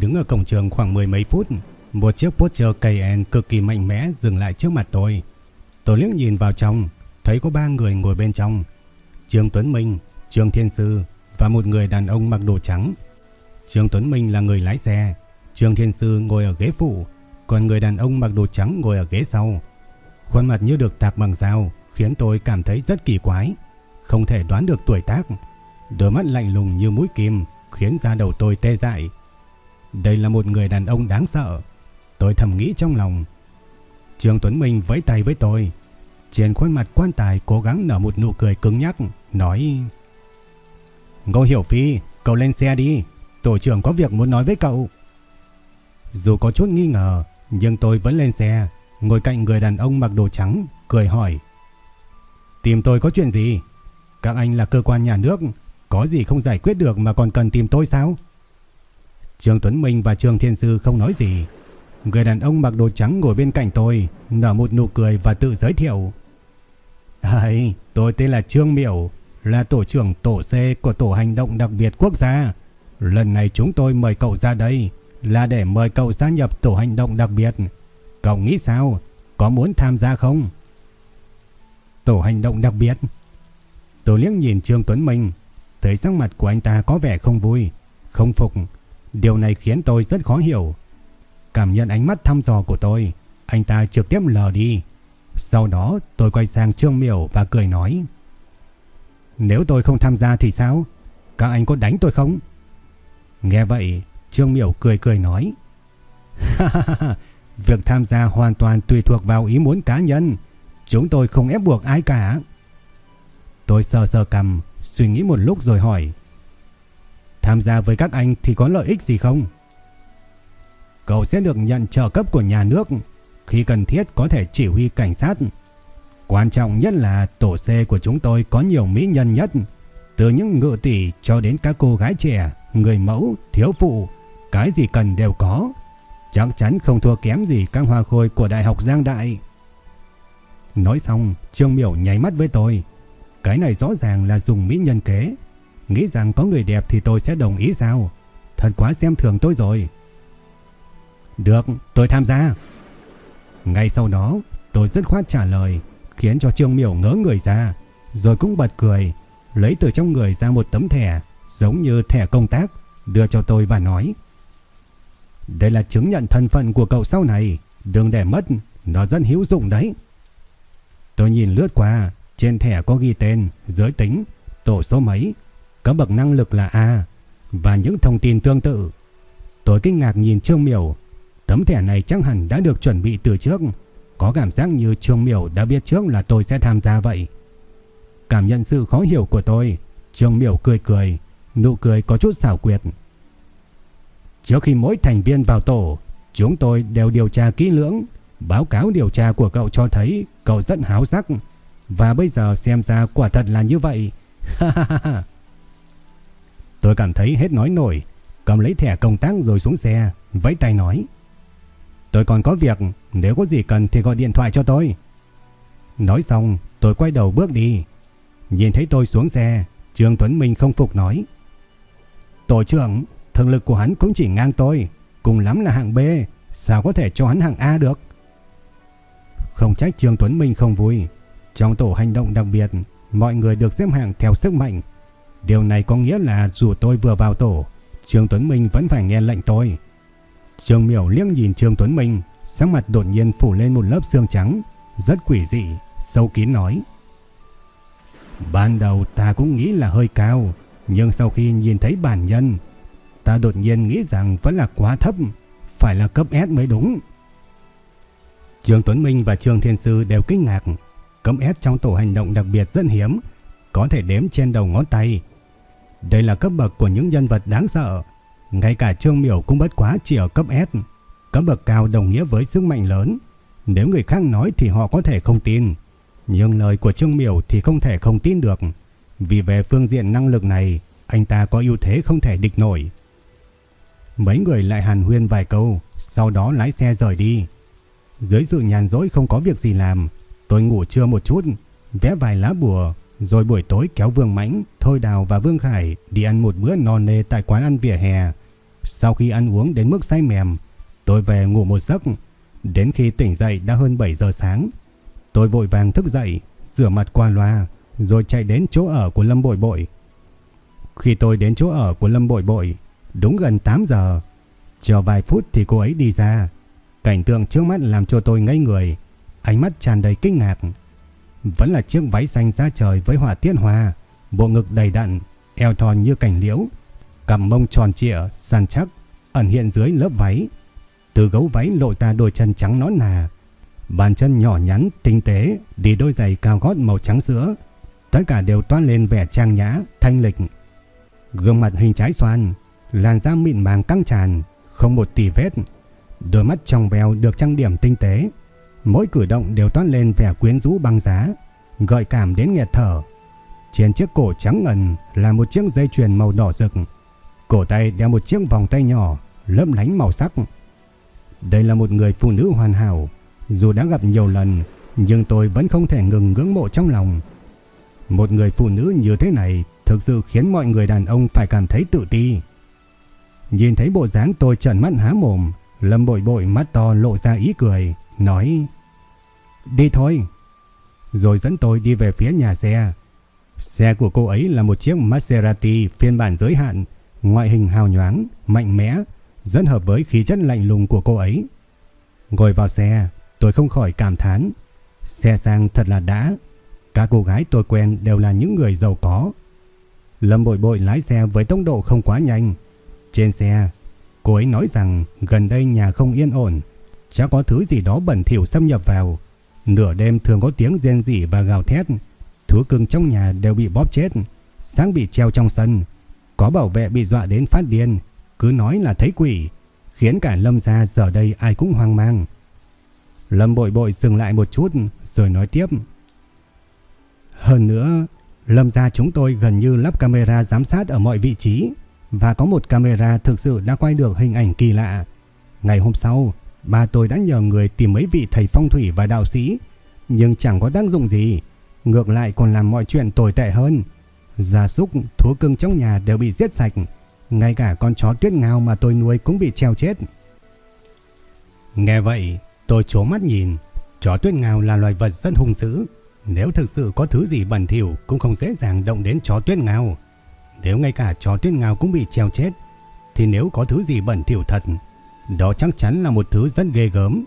đứng ở cổng trường khoảng mười mấy phút, một chiếc Porsche Cayenne cực kỳ mạnh mẽ dừng lại trước mặt tôi. Tôi liếc nhìn vào trong, thấy có ba người ngồi bên trong. Trương Tuấn Minh, Trương Thiên Sư và một người đàn ông mặc đồ trắng. Trương Tuấn Minh là người lái xe, Trương Thiên Sư ngồi ở ghế phụ, còn người đàn ông mặc đồ trắng ngồi ở ghế sau. Khuôn mặt như được tạc bằng dao, khiến tôi cảm thấy rất kỳ quái, không thể đoán được tuổi tác. Đôi mắt lạnh lùng như mũi kim, khiến da đầu tôi tê dại. Đây là một người đàn ông đáng sợ. Tôi thầm nghĩ trong lòng. Trương Tuấn Minh vẫy tay với tôi. Trên khuôn mặt quan tài cố gắng nở một nụ cười cứng nhắc, nói Ngô Hiểu Phi, cậu lên xe đi. Tổ trưởng có việc muốn nói với cậu. Dù có chút nghi ngờ, nhưng tôi vẫn lên xe, ngồi cạnh người đàn ông mặc đồ trắng, cười hỏi. Tìm tôi có chuyện gì? Các anh là cơ quan nhà nước, có gì không giải quyết được mà còn cần tìm tôi sao? Trương Tuấn Minh và Trương Thiên Sư không nói gì. Người đàn ông mặc đồ trắng ngồi bên cạnh tôi, nở một nụ cười và tự giới thiệu. Hây, tôi tên là Trương Miểu, là tổ trưởng tổ C của tổ hành động đặc biệt quốc gia. Lần này chúng tôi mời cậu ra đây là để mời cậu gia nhập tổ hành động đặc biệt. Cậu nghĩ sao? Có muốn tham gia không? Tổ hành động đặc biệt? Tôi liếc nhìn Trương Tuấn Minh, thấy sắc mặt của anh ta có vẻ không vui, không phục. Điều này khiến tôi rất khó hiểu. Cảm nhận ánh mắt thăm dò của tôi, anh ta trực tiếp lờ đi. Sau đó tôi quay sang Trương Miểu và cười nói. Nếu tôi không tham gia thì sao? Các anh có đánh tôi không? Nghe vậy, Trương Miểu cười cười nói. Việc tham gia hoàn toàn tùy thuộc vào ý muốn cá nhân. Chúng tôi không ép buộc ai cả. Tôi sờ sờ cầm, suy nghĩ một lúc rồi hỏi. Tham gia với các anh thì có lợi ích gì không? Cậu sẽ được nhận trợ cấp của nhà nước, khi cần thiết có thể chỉ huy cảnh sát. Quan trọng nhất là tổ C của chúng tôi có nhiều mỹ nhân nhất, từ những ngựa tỷ cho đến các cô gái trẻ, người mẫu, thiếu phụ, cái gì cần đều có. Chắc chắn không thua kém gì các hoa khôi của Đại học Giang Đại. Nói xong, Trương Miểu nháy mắt với tôi. Cái này rõ ràng là dùng mỹ nhân kế. Nghĩ rằng có người đẹp thì tôi sẽ đồng ý sao? Thật quá xem thường tôi rồi. Được, tôi tham gia. Ngay sau đó, tôi rất khoát trả lời, khiến cho Trương Miểu ngỡ người ra, rồi cũng bật cười, lấy từ trong người ra một tấm thẻ, giống như thẻ công tác, đưa cho tôi và nói. Đây là chứng nhận thân phận của cậu sau này, đừng để mất, nó rất hữu dụng đấy. Tôi nhìn lướt qua, trên thẻ có ghi tên, giới tính, tổ số mấy, có bậc năng lực là A và những thông tin tương tự. Tôi kinh ngạc nhìn Trương Miểu, tấm thẻ này chắc hẳn đã được chuẩn bị từ trước, có cảm giác như Trương Miểu đã biết trước là tôi sẽ tham gia vậy. Cảm nhận sự khó hiểu của tôi, Trương Miểu cười cười, nụ cười có chút xảo quyệt. Trước khi mỗi thành viên vào tổ, chúng tôi đều điều tra kỹ lưỡng, báo cáo điều tra của cậu cho thấy cậu rất háo sắc và bây giờ xem ra quả thật là như vậy. Ha ha ha. Tôi cảm thấy hết nói nổi, cầm lấy thẻ công tác rồi xuống xe, vẫy tay nói. Tôi còn có việc, nếu có gì cần thì gọi điện thoại cho tôi. Nói xong, tôi quay đầu bước đi. Nhìn thấy tôi xuống xe, Trương Tuấn Minh không phục nói. Tổ trưởng, thực lực của hắn cũng chỉ ngang tôi, cùng lắm là hạng B, sao có thể cho hắn hạng A được? Không trách Trương Tuấn Minh không vui. Trong tổ hành động đặc biệt, mọi người được xếp hạng theo sức mạnh, Điều này có nghĩa là dù tôi vừa vào tổ, Trương Tuấn Minh vẫn phải nghe lệnh tôi. Trương Miểu liếc nhìn Trương Tuấn Minh, sắc mặt đột nhiên phủ lên một lớp xương trắng, rất quỷ dị, sâu kín nói. Ban đầu ta cũng nghĩ là hơi cao, nhưng sau khi nhìn thấy bản nhân, ta đột nhiên nghĩ rằng vẫn là quá thấp, phải là cấp S mới đúng. Trương Tuấn Minh và Trương Thiên Sư đều kinh ngạc. cấp S trong tổ hành động đặc biệt rất hiếm, có thể đếm trên đầu ngón tay. Đây là cấp bậc của những nhân vật đáng sợ. Ngay cả Trương Miểu cũng bất quá chỉ ở cấp S. Cấp bậc cao đồng nghĩa với sức mạnh lớn. Nếu người khác nói thì họ có thể không tin. Nhưng lời của Trương Miểu thì không thể không tin được. Vì về phương diện năng lực này, anh ta có ưu thế không thể địch nổi. Mấy người lại hàn huyên vài câu, sau đó lái xe rời đi. Dưới sự nhàn rỗi không có việc gì làm, tôi ngủ trưa một chút, vẽ vài lá bùa, rồi buổi tối kéo Vương Mãnh, Thôi Đào và Vương Khải đi ăn một bữa non nê tại quán ăn vỉa hè. Sau khi ăn uống đến mức say mềm, tôi về ngủ một giấc. Đến khi tỉnh dậy đã hơn 7 giờ sáng. Tôi vội vàng thức dậy, rửa mặt qua loa, rồi chạy đến chỗ ở của Lâm Bội Bội. Khi tôi đến chỗ ở của Lâm Bội Bội, đúng gần 8 giờ, chờ vài phút thì cô ấy đi ra. Cảnh tượng trước mắt làm cho tôi ngây người, ánh mắt tràn đầy kinh ngạc. Vẫn là chiếc váy xanh da trời với họa tiết hoa, bộ ngực đầy đặn, eo thon như cành liễu, cằm mông tròn trịa, săn chắc, ẩn hiện dưới lớp váy. Từ gấu váy lộ ra đôi chân trắng nõn nà, bàn chân nhỏ nhắn, tinh tế, đi đôi giày cao gót màu trắng sữa. Tất cả đều toan lên vẻ trang nhã, thanh lịch. Gương mặt hình trái xoan, làn da mịn màng căng tràn, không một tì vết. Đôi mắt trong veo được trang điểm tinh tế, Mỗi cử động đều toát lên vẻ quyến rũ băng giá, gợi cảm đến nghẹt thở. Trên chiếc cổ trắng ngần là một chiếc dây chuyền màu đỏ rực. Cổ tay đeo một chiếc vòng tay nhỏ, lấp lánh màu sắc. Đây là một người phụ nữ hoàn hảo. Dù đã gặp nhiều lần, nhưng tôi vẫn không thể ngừng ngưỡng mộ trong lòng. Một người phụ nữ như thế này thực sự khiến mọi người đàn ông phải cảm thấy tự ti. Nhìn thấy bộ dáng tôi trợn mắt há mồm, Lâm bội bội mắt to lộ ra ý cười nói Đi thôi. Rồi dẫn tôi đi về phía nhà xe. Xe của cô ấy là một chiếc Maserati phiên bản giới hạn, ngoại hình hào nhoáng, mạnh mẽ, rất hợp với khí chất lạnh lùng của cô ấy. Ngồi vào xe, tôi không khỏi cảm thán. Xe sang thật là đã. Các cô gái tôi quen đều là những người giàu có. Lâm bội bội lái xe với tốc độ không quá nhanh. Trên xe, cô ấy nói rằng gần đây nhà không yên ổn, chắc có thứ gì đó bẩn thỉu xâm nhập vào. Nửa đêm thường có tiếng rên rỉ và gào thét. Thú cưng trong nhà đều bị bóp chết, sáng bị treo trong sân. Có bảo vệ bị dọa đến phát điên, cứ nói là thấy quỷ, khiến cả Lâm gia giờ đây ai cũng hoang mang. Lâm bội bội dừng lại một chút rồi nói tiếp. Hơn nữa, Lâm gia chúng tôi gần như lắp camera giám sát ở mọi vị trí và có một camera thực sự đã quay được hình ảnh kỳ lạ. Ngày hôm sau, Ba tôi đã nhờ người tìm mấy vị thầy phong thủy và đạo sĩ, nhưng chẳng có tác dụng gì, ngược lại còn làm mọi chuyện tồi tệ hơn. Gia súc, thú cưng trong nhà đều bị giết sạch, ngay cả con chó tuyết ngao mà tôi nuôi cũng bị treo chết. Nghe vậy, tôi chố mắt nhìn, chó tuyết ngao là loài vật rất hung dữ, nếu thực sự có thứ gì bẩn thỉu cũng không dễ dàng động đến chó tuyết ngao. Nếu ngay cả chó tuyết ngao cũng bị treo chết, thì nếu có thứ gì bẩn thỉu thật, đó chắc chắn là một thứ rất ghê gớm.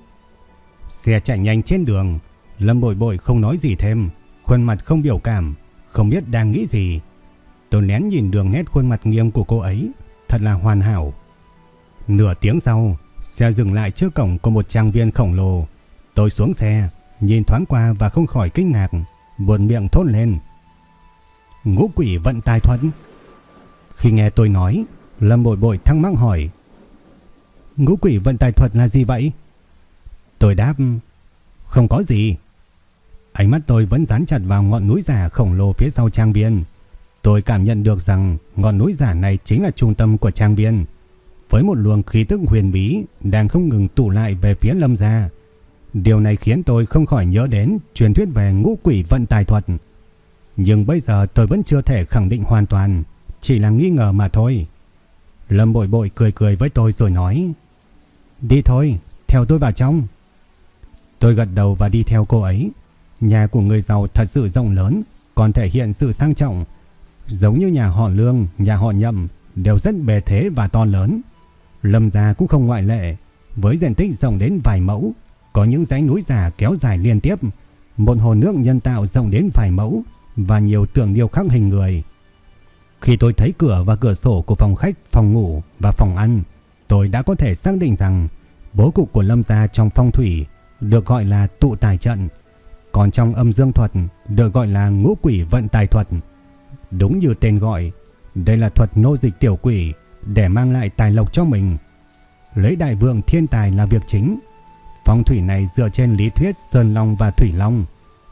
Xe chạy nhanh trên đường, Lâm Bội Bội không nói gì thêm, khuôn mặt không biểu cảm, không biết đang nghĩ gì. Tôi nén nhìn đường nét khuôn mặt nghiêm của cô ấy, thật là hoàn hảo. Nửa tiếng sau, xe dừng lại trước cổng của một trang viên khổng lồ. Tôi xuống xe, nhìn thoáng qua và không khỏi kinh ngạc, buồn miệng thốt lên. Ngũ quỷ vận tài thuẫn. Khi nghe tôi nói, Lâm Bội Bội thắc mắc hỏi, Ngũ quỷ vận tài thuật là gì vậy? Tôi đáp, không có gì. Ánh mắt tôi vẫn dán chặt vào ngọn núi giả khổng lồ phía sau trang viên. Tôi cảm nhận được rằng ngọn núi giả này chính là trung tâm của trang viên. Với một luồng khí tức huyền bí đang không ngừng tụ lại về phía lâm gia. Điều này khiến tôi không khỏi nhớ đến truyền thuyết về ngũ quỷ vận tài thuật. Nhưng bây giờ tôi vẫn chưa thể khẳng định hoàn toàn, chỉ là nghi ngờ mà thôi. Lâm bội bội cười cười với tôi rồi nói Đi thôi, theo tôi vào trong. Tôi gật đầu và đi theo cô ấy. Nhà của người giàu thật sự rộng lớn, còn thể hiện sự sang trọng. Giống như nhà họ Lương, nhà họ Nhậm đều rất bề thế và to lớn. Lâm gia cũng không ngoại lệ, với diện tích rộng đến vài mẫu, có những dãy núi giả kéo dài liên tiếp, một hồ nước nhân tạo rộng đến vài mẫu và nhiều tượng điêu khắc hình người. Khi tôi thấy cửa và cửa sổ của phòng khách, phòng ngủ và phòng ăn, tôi đã có thể xác định rằng bố cục của Lâm gia trong phong thủy được gọi là tụ tài trận, còn trong âm dương thuật được gọi là ngũ quỷ vận tài thuật. Đúng như tên gọi, đây là thuật nô dịch tiểu quỷ để mang lại tài lộc cho mình. Lấy đại vượng thiên tài là việc chính. Phong thủy này dựa trên lý thuyết Sơn Long và Thủy Long.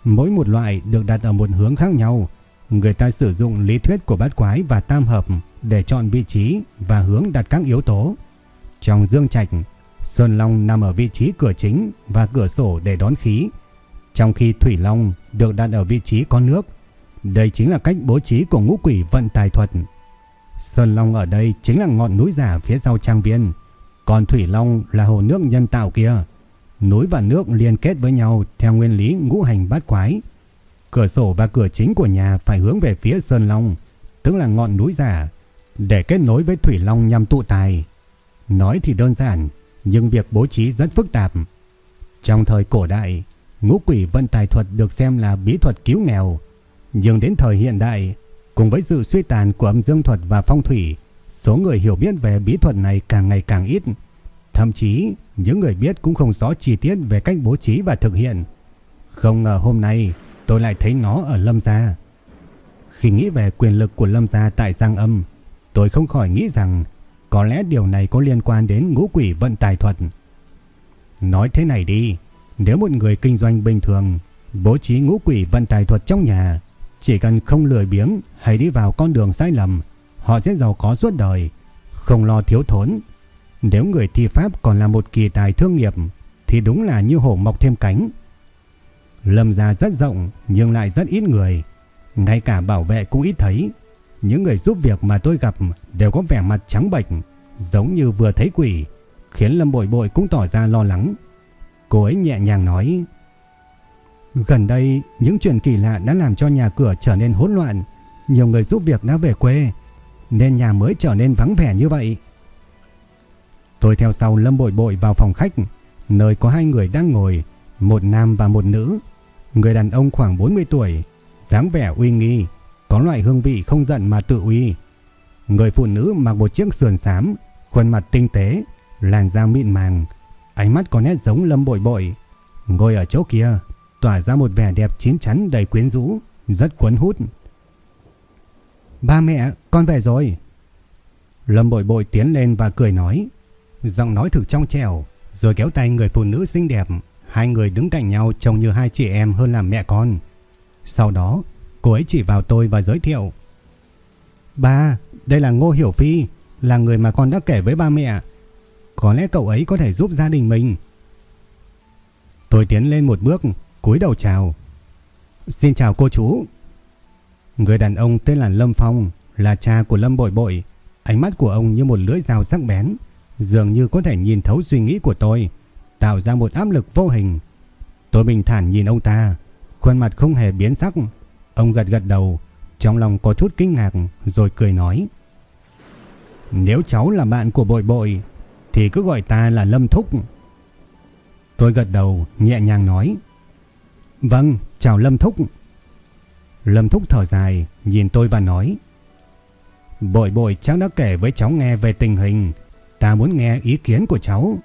Mỗi một loại được đặt ở một hướng khác nhau. Người ta sử dụng lý thuyết của bát quái và tam hợp để chọn vị trí và hướng đặt các yếu tố. Trong dương trạch, Sơn Long nằm ở vị trí cửa chính và cửa sổ để đón khí, trong khi Thủy Long được đặt ở vị trí có nước. Đây chính là cách bố trí của ngũ quỷ vận tài thuật. Sơn Long ở đây chính là ngọn núi giả phía sau trang viên, còn Thủy Long là hồ nước nhân tạo kia. Núi và nước liên kết với nhau theo nguyên lý ngũ hành bát quái. Cửa sổ và cửa chính của nhà phải hướng về phía Sơn Long, tức là ngọn núi giả, để kết nối với Thủy Long nhằm tụ tài. Nói thì đơn giản, nhưng việc bố trí rất phức tạp. Trong thời cổ đại, ngũ quỷ vận tài thuật được xem là bí thuật cứu nghèo, nhưng đến thời hiện đại, cùng với sự suy tàn của âm dương thuật và phong thủy, số người hiểu biết về bí thuật này càng ngày càng ít. Thậm chí, những người biết cũng không rõ chi tiết về cách bố trí và thực hiện. Không ngờ hôm nay, tôi lại thấy nó ở Lâm Gia. Khi nghĩ về quyền lực của Lâm Gia tại Giang Âm, tôi không khỏi nghĩ rằng có lẽ điều này có liên quan đến ngũ quỷ vận tài thuật. Nói thế này đi, nếu một người kinh doanh bình thường bố trí ngũ quỷ vận tài thuật trong nhà, chỉ cần không lười biếng hay đi vào con đường sai lầm, họ sẽ giàu có suốt đời, không lo thiếu thốn. Nếu người thi pháp còn là một kỳ tài thương nghiệp thì đúng là như hổ mọc thêm cánh. Lâm gia rất rộng nhưng lại rất ít người, ngay cả bảo vệ cũng ít thấy. Những người giúp việc mà tôi gặp đều có vẻ mặt trắng bệch, giống như vừa thấy quỷ, khiến Lâm Bội Bội cũng tỏ ra lo lắng. Cô ấy nhẹ nhàng nói: "Gần đây, những chuyện kỳ lạ đã làm cho nhà cửa trở nên hỗn loạn, nhiều người giúp việc đã về quê, nên nhà mới trở nên vắng vẻ như vậy." Tôi theo sau Lâm Bội Bội vào phòng khách, nơi có hai người đang ngồi, một nam và một nữ. Người đàn ông khoảng 40 tuổi, dáng vẻ uy nghi, có loại hương vị không giận mà tự uy. Người phụ nữ mặc một chiếc sườn xám, khuôn mặt tinh tế, làn da mịn màng, ánh mắt có nét giống Lâm Bội Bội. Ngồi ở chỗ kia, tỏa ra một vẻ đẹp chín chắn đầy quyến rũ, rất cuốn hút. Ba mẹ, con về rồi. Lâm Bội Bội tiến lên và cười nói, giọng nói thực trong trẻo, rồi kéo tay người phụ nữ xinh đẹp. Hai người đứng cạnh nhau trông như hai chị em hơn là mẹ con. Sau đó, Cô ấy chỉ vào tôi và giới thiệu. Ba, đây là Ngô Hiểu Phi, là người mà con đã kể với ba mẹ. Có lẽ cậu ấy có thể giúp gia đình mình. Tôi tiến lên một bước, cúi đầu chào. Xin chào cô chú. Người đàn ông tên là Lâm Phong, là cha của Lâm Bội Bội. Ánh mắt của ông như một lưỡi dao sắc bén, dường như có thể nhìn thấu suy nghĩ của tôi, tạo ra một áp lực vô hình. Tôi bình thản nhìn ông ta, khuôn mặt không hề biến sắc, Ông gật gật đầu, trong lòng có chút kinh ngạc rồi cười nói. Nếu cháu là bạn của bội bội thì cứ gọi ta là Lâm Thúc. Tôi gật đầu nhẹ nhàng nói. Vâng, chào Lâm Thúc. Lâm Thúc thở dài nhìn tôi và nói. Bội bội cháu đã kể với cháu nghe về tình hình. Ta muốn nghe ý kiến của cháu.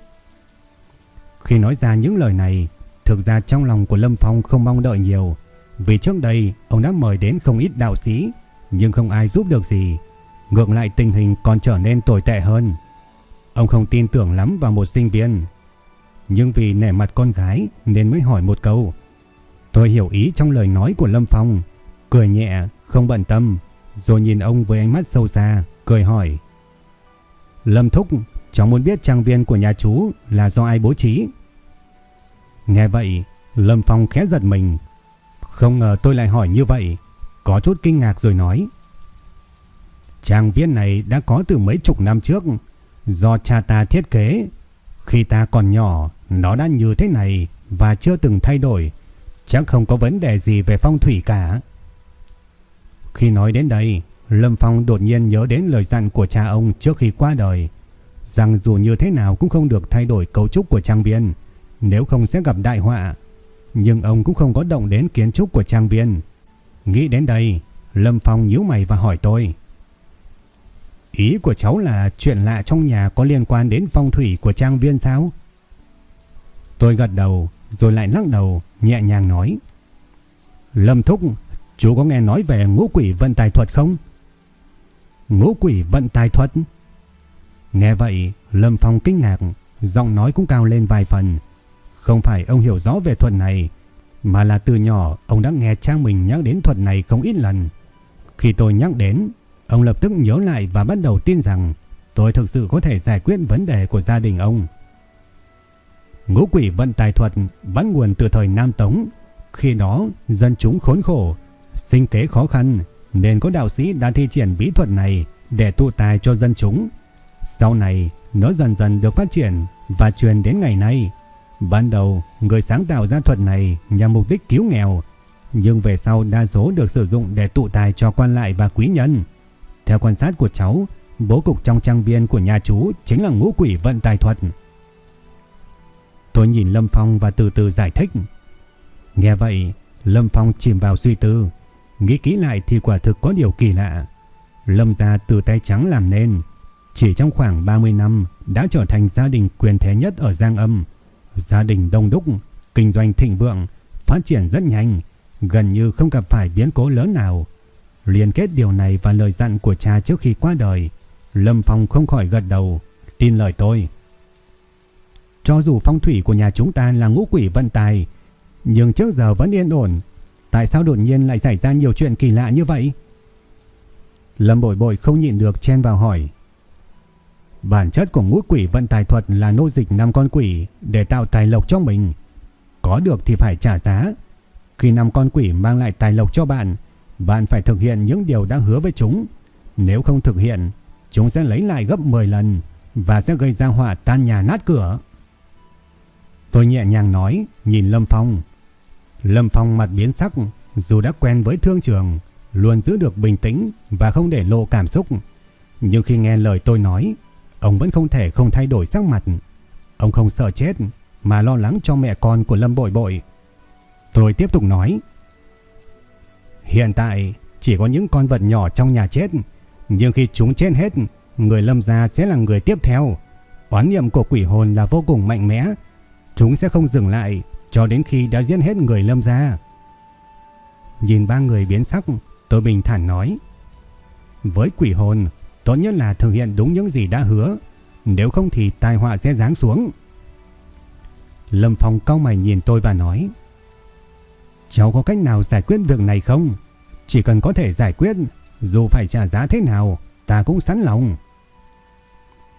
Khi nói ra những lời này, thực ra trong lòng của Lâm Phong không mong đợi nhiều. Vì trước đây ông đã mời đến không ít đạo sĩ nhưng không ai giúp được gì. Ngược lại tình hình còn trở nên tồi tệ hơn. Ông không tin tưởng lắm vào một sinh viên. Nhưng vì nể mặt con gái nên mới hỏi một câu. Tôi hiểu ý trong lời nói của Lâm Phong. Cười nhẹ, không bận tâm. Rồi nhìn ông với ánh mắt sâu xa, cười hỏi. Lâm Thúc, cháu muốn biết trang viên của nhà chú là do ai bố trí? Nghe vậy, Lâm Phong khẽ giật mình, không ngờ tôi lại hỏi như vậy, có chút kinh ngạc rồi nói. Trang viên này đã có từ mấy chục năm trước, do cha ta thiết kế. Khi ta còn nhỏ, nó đã như thế này và chưa từng thay đổi, chắc không có vấn đề gì về phong thủy cả. Khi nói đến đây, Lâm Phong đột nhiên nhớ đến lời dặn của cha ông trước khi qua đời, rằng dù như thế nào cũng không được thay đổi cấu trúc của trang viên, nếu không sẽ gặp đại họa nhưng ông cũng không có động đến kiến trúc của trang viên. Nghĩ đến đây, Lâm Phong nhíu mày và hỏi tôi. Ý của cháu là chuyện lạ trong nhà có liên quan đến phong thủy của trang viên sao? Tôi gật đầu rồi lại lắc đầu, nhẹ nhàng nói. Lâm Thúc, chú có nghe nói về ngũ quỷ vận tài thuật không? Ngũ quỷ vận tài thuật? Nghe vậy, Lâm Phong kinh ngạc, giọng nói cũng cao lên vài phần. Không phải ông hiểu rõ về thuật này, mà là từ nhỏ ông đã nghe cha mình nhắc đến thuật này không ít lần. Khi tôi nhắc đến, ông lập tức nhớ lại và bắt đầu tin rằng tôi thực sự có thể giải quyết vấn đề của gia đình ông. Ngũ quỷ vận tài thuật bắt nguồn từ thời Nam Tống. Khi đó, dân chúng khốn khổ, sinh kế khó khăn, nên có đạo sĩ đã thi triển bí thuật này để tụ tài cho dân chúng. Sau này, nó dần dần được phát triển và truyền đến ngày nay. Ban đầu, người sáng tạo ra thuật này nhằm mục đích cứu nghèo, nhưng về sau đa số được sử dụng để tụ tài cho quan lại và quý nhân. Theo quan sát của cháu, bố cục trong trang viên của nhà chú chính là ngũ quỷ vận tài thuật. Tôi nhìn Lâm Phong và từ từ giải thích. Nghe vậy, Lâm Phong chìm vào suy tư. Nghĩ kỹ lại thì quả thực có điều kỳ lạ. Lâm gia từ tay trắng làm nên, chỉ trong khoảng 30 năm đã trở thành gia đình quyền thế nhất ở Giang Âm. Gia đình đông đúc, kinh doanh thịnh vượng, phát triển rất nhanh, gần như không gặp phải biến cố lớn nào. Liên kết điều này và lời dặn của cha trước khi qua đời, Lâm Phong không khỏi gật đầu, tin lời tôi. Cho dù phong thủy của nhà chúng ta là ngũ quỷ vận tài, nhưng trước giờ vẫn yên ổn, tại sao đột nhiên lại xảy ra nhiều chuyện kỳ lạ như vậy? Lâm Bội Bội không nhịn được chen vào hỏi. Bản chất của ngũ quỷ vận tài thuật là nô dịch năm con quỷ để tạo tài lộc cho mình. Có được thì phải trả giá. Khi năm con quỷ mang lại tài lộc cho bạn, bạn phải thực hiện những điều đã hứa với chúng. Nếu không thực hiện, chúng sẽ lấy lại gấp 10 lần và sẽ gây ra họa tan nhà nát cửa. Tôi nhẹ nhàng nói, nhìn Lâm Phong. Lâm Phong mặt biến sắc, dù đã quen với thương trường, luôn giữ được bình tĩnh và không để lộ cảm xúc. Nhưng khi nghe lời tôi nói, ông vẫn không thể không thay đổi sắc mặt. Ông không sợ chết, mà lo lắng cho mẹ con của Lâm Bội Bội. Tôi tiếp tục nói. Hiện tại, chỉ có những con vật nhỏ trong nhà chết, nhưng khi chúng chết hết, người Lâm gia sẽ là người tiếp theo. Oán niệm của quỷ hồn là vô cùng mạnh mẽ, Chúng sẽ không dừng lại cho đến khi đã giết hết người lâm gia. Nhìn ba người biến sắc, tôi bình thản nói. Với quỷ hồn, tốt nhất là thực hiện đúng những gì đã hứa. Nếu không thì tai họa sẽ giáng xuống. Lâm Phong cau mày nhìn tôi và nói. Cháu có cách nào giải quyết việc này không? Chỉ cần có thể giải quyết, dù phải trả giá thế nào, ta cũng sẵn lòng.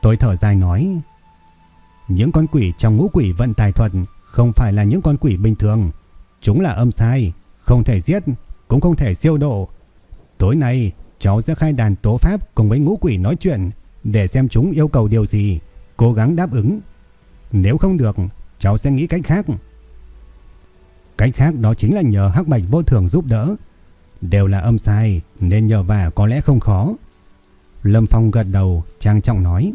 Tôi thở dài nói. Những con quỷ trong ngũ quỷ vận tài thuật không phải là những con quỷ bình thường. Chúng là âm sai, không thể giết, cũng không thể siêu độ. Tối nay, cháu sẽ khai đàn tố pháp cùng với ngũ quỷ nói chuyện để xem chúng yêu cầu điều gì, cố gắng đáp ứng. Nếu không được, cháu sẽ nghĩ cách khác. Cách khác đó chính là nhờ hắc bạch vô thường giúp đỡ. Đều là âm sai nên nhờ vả có lẽ không khó. Lâm Phong gật đầu, trang trọng nói.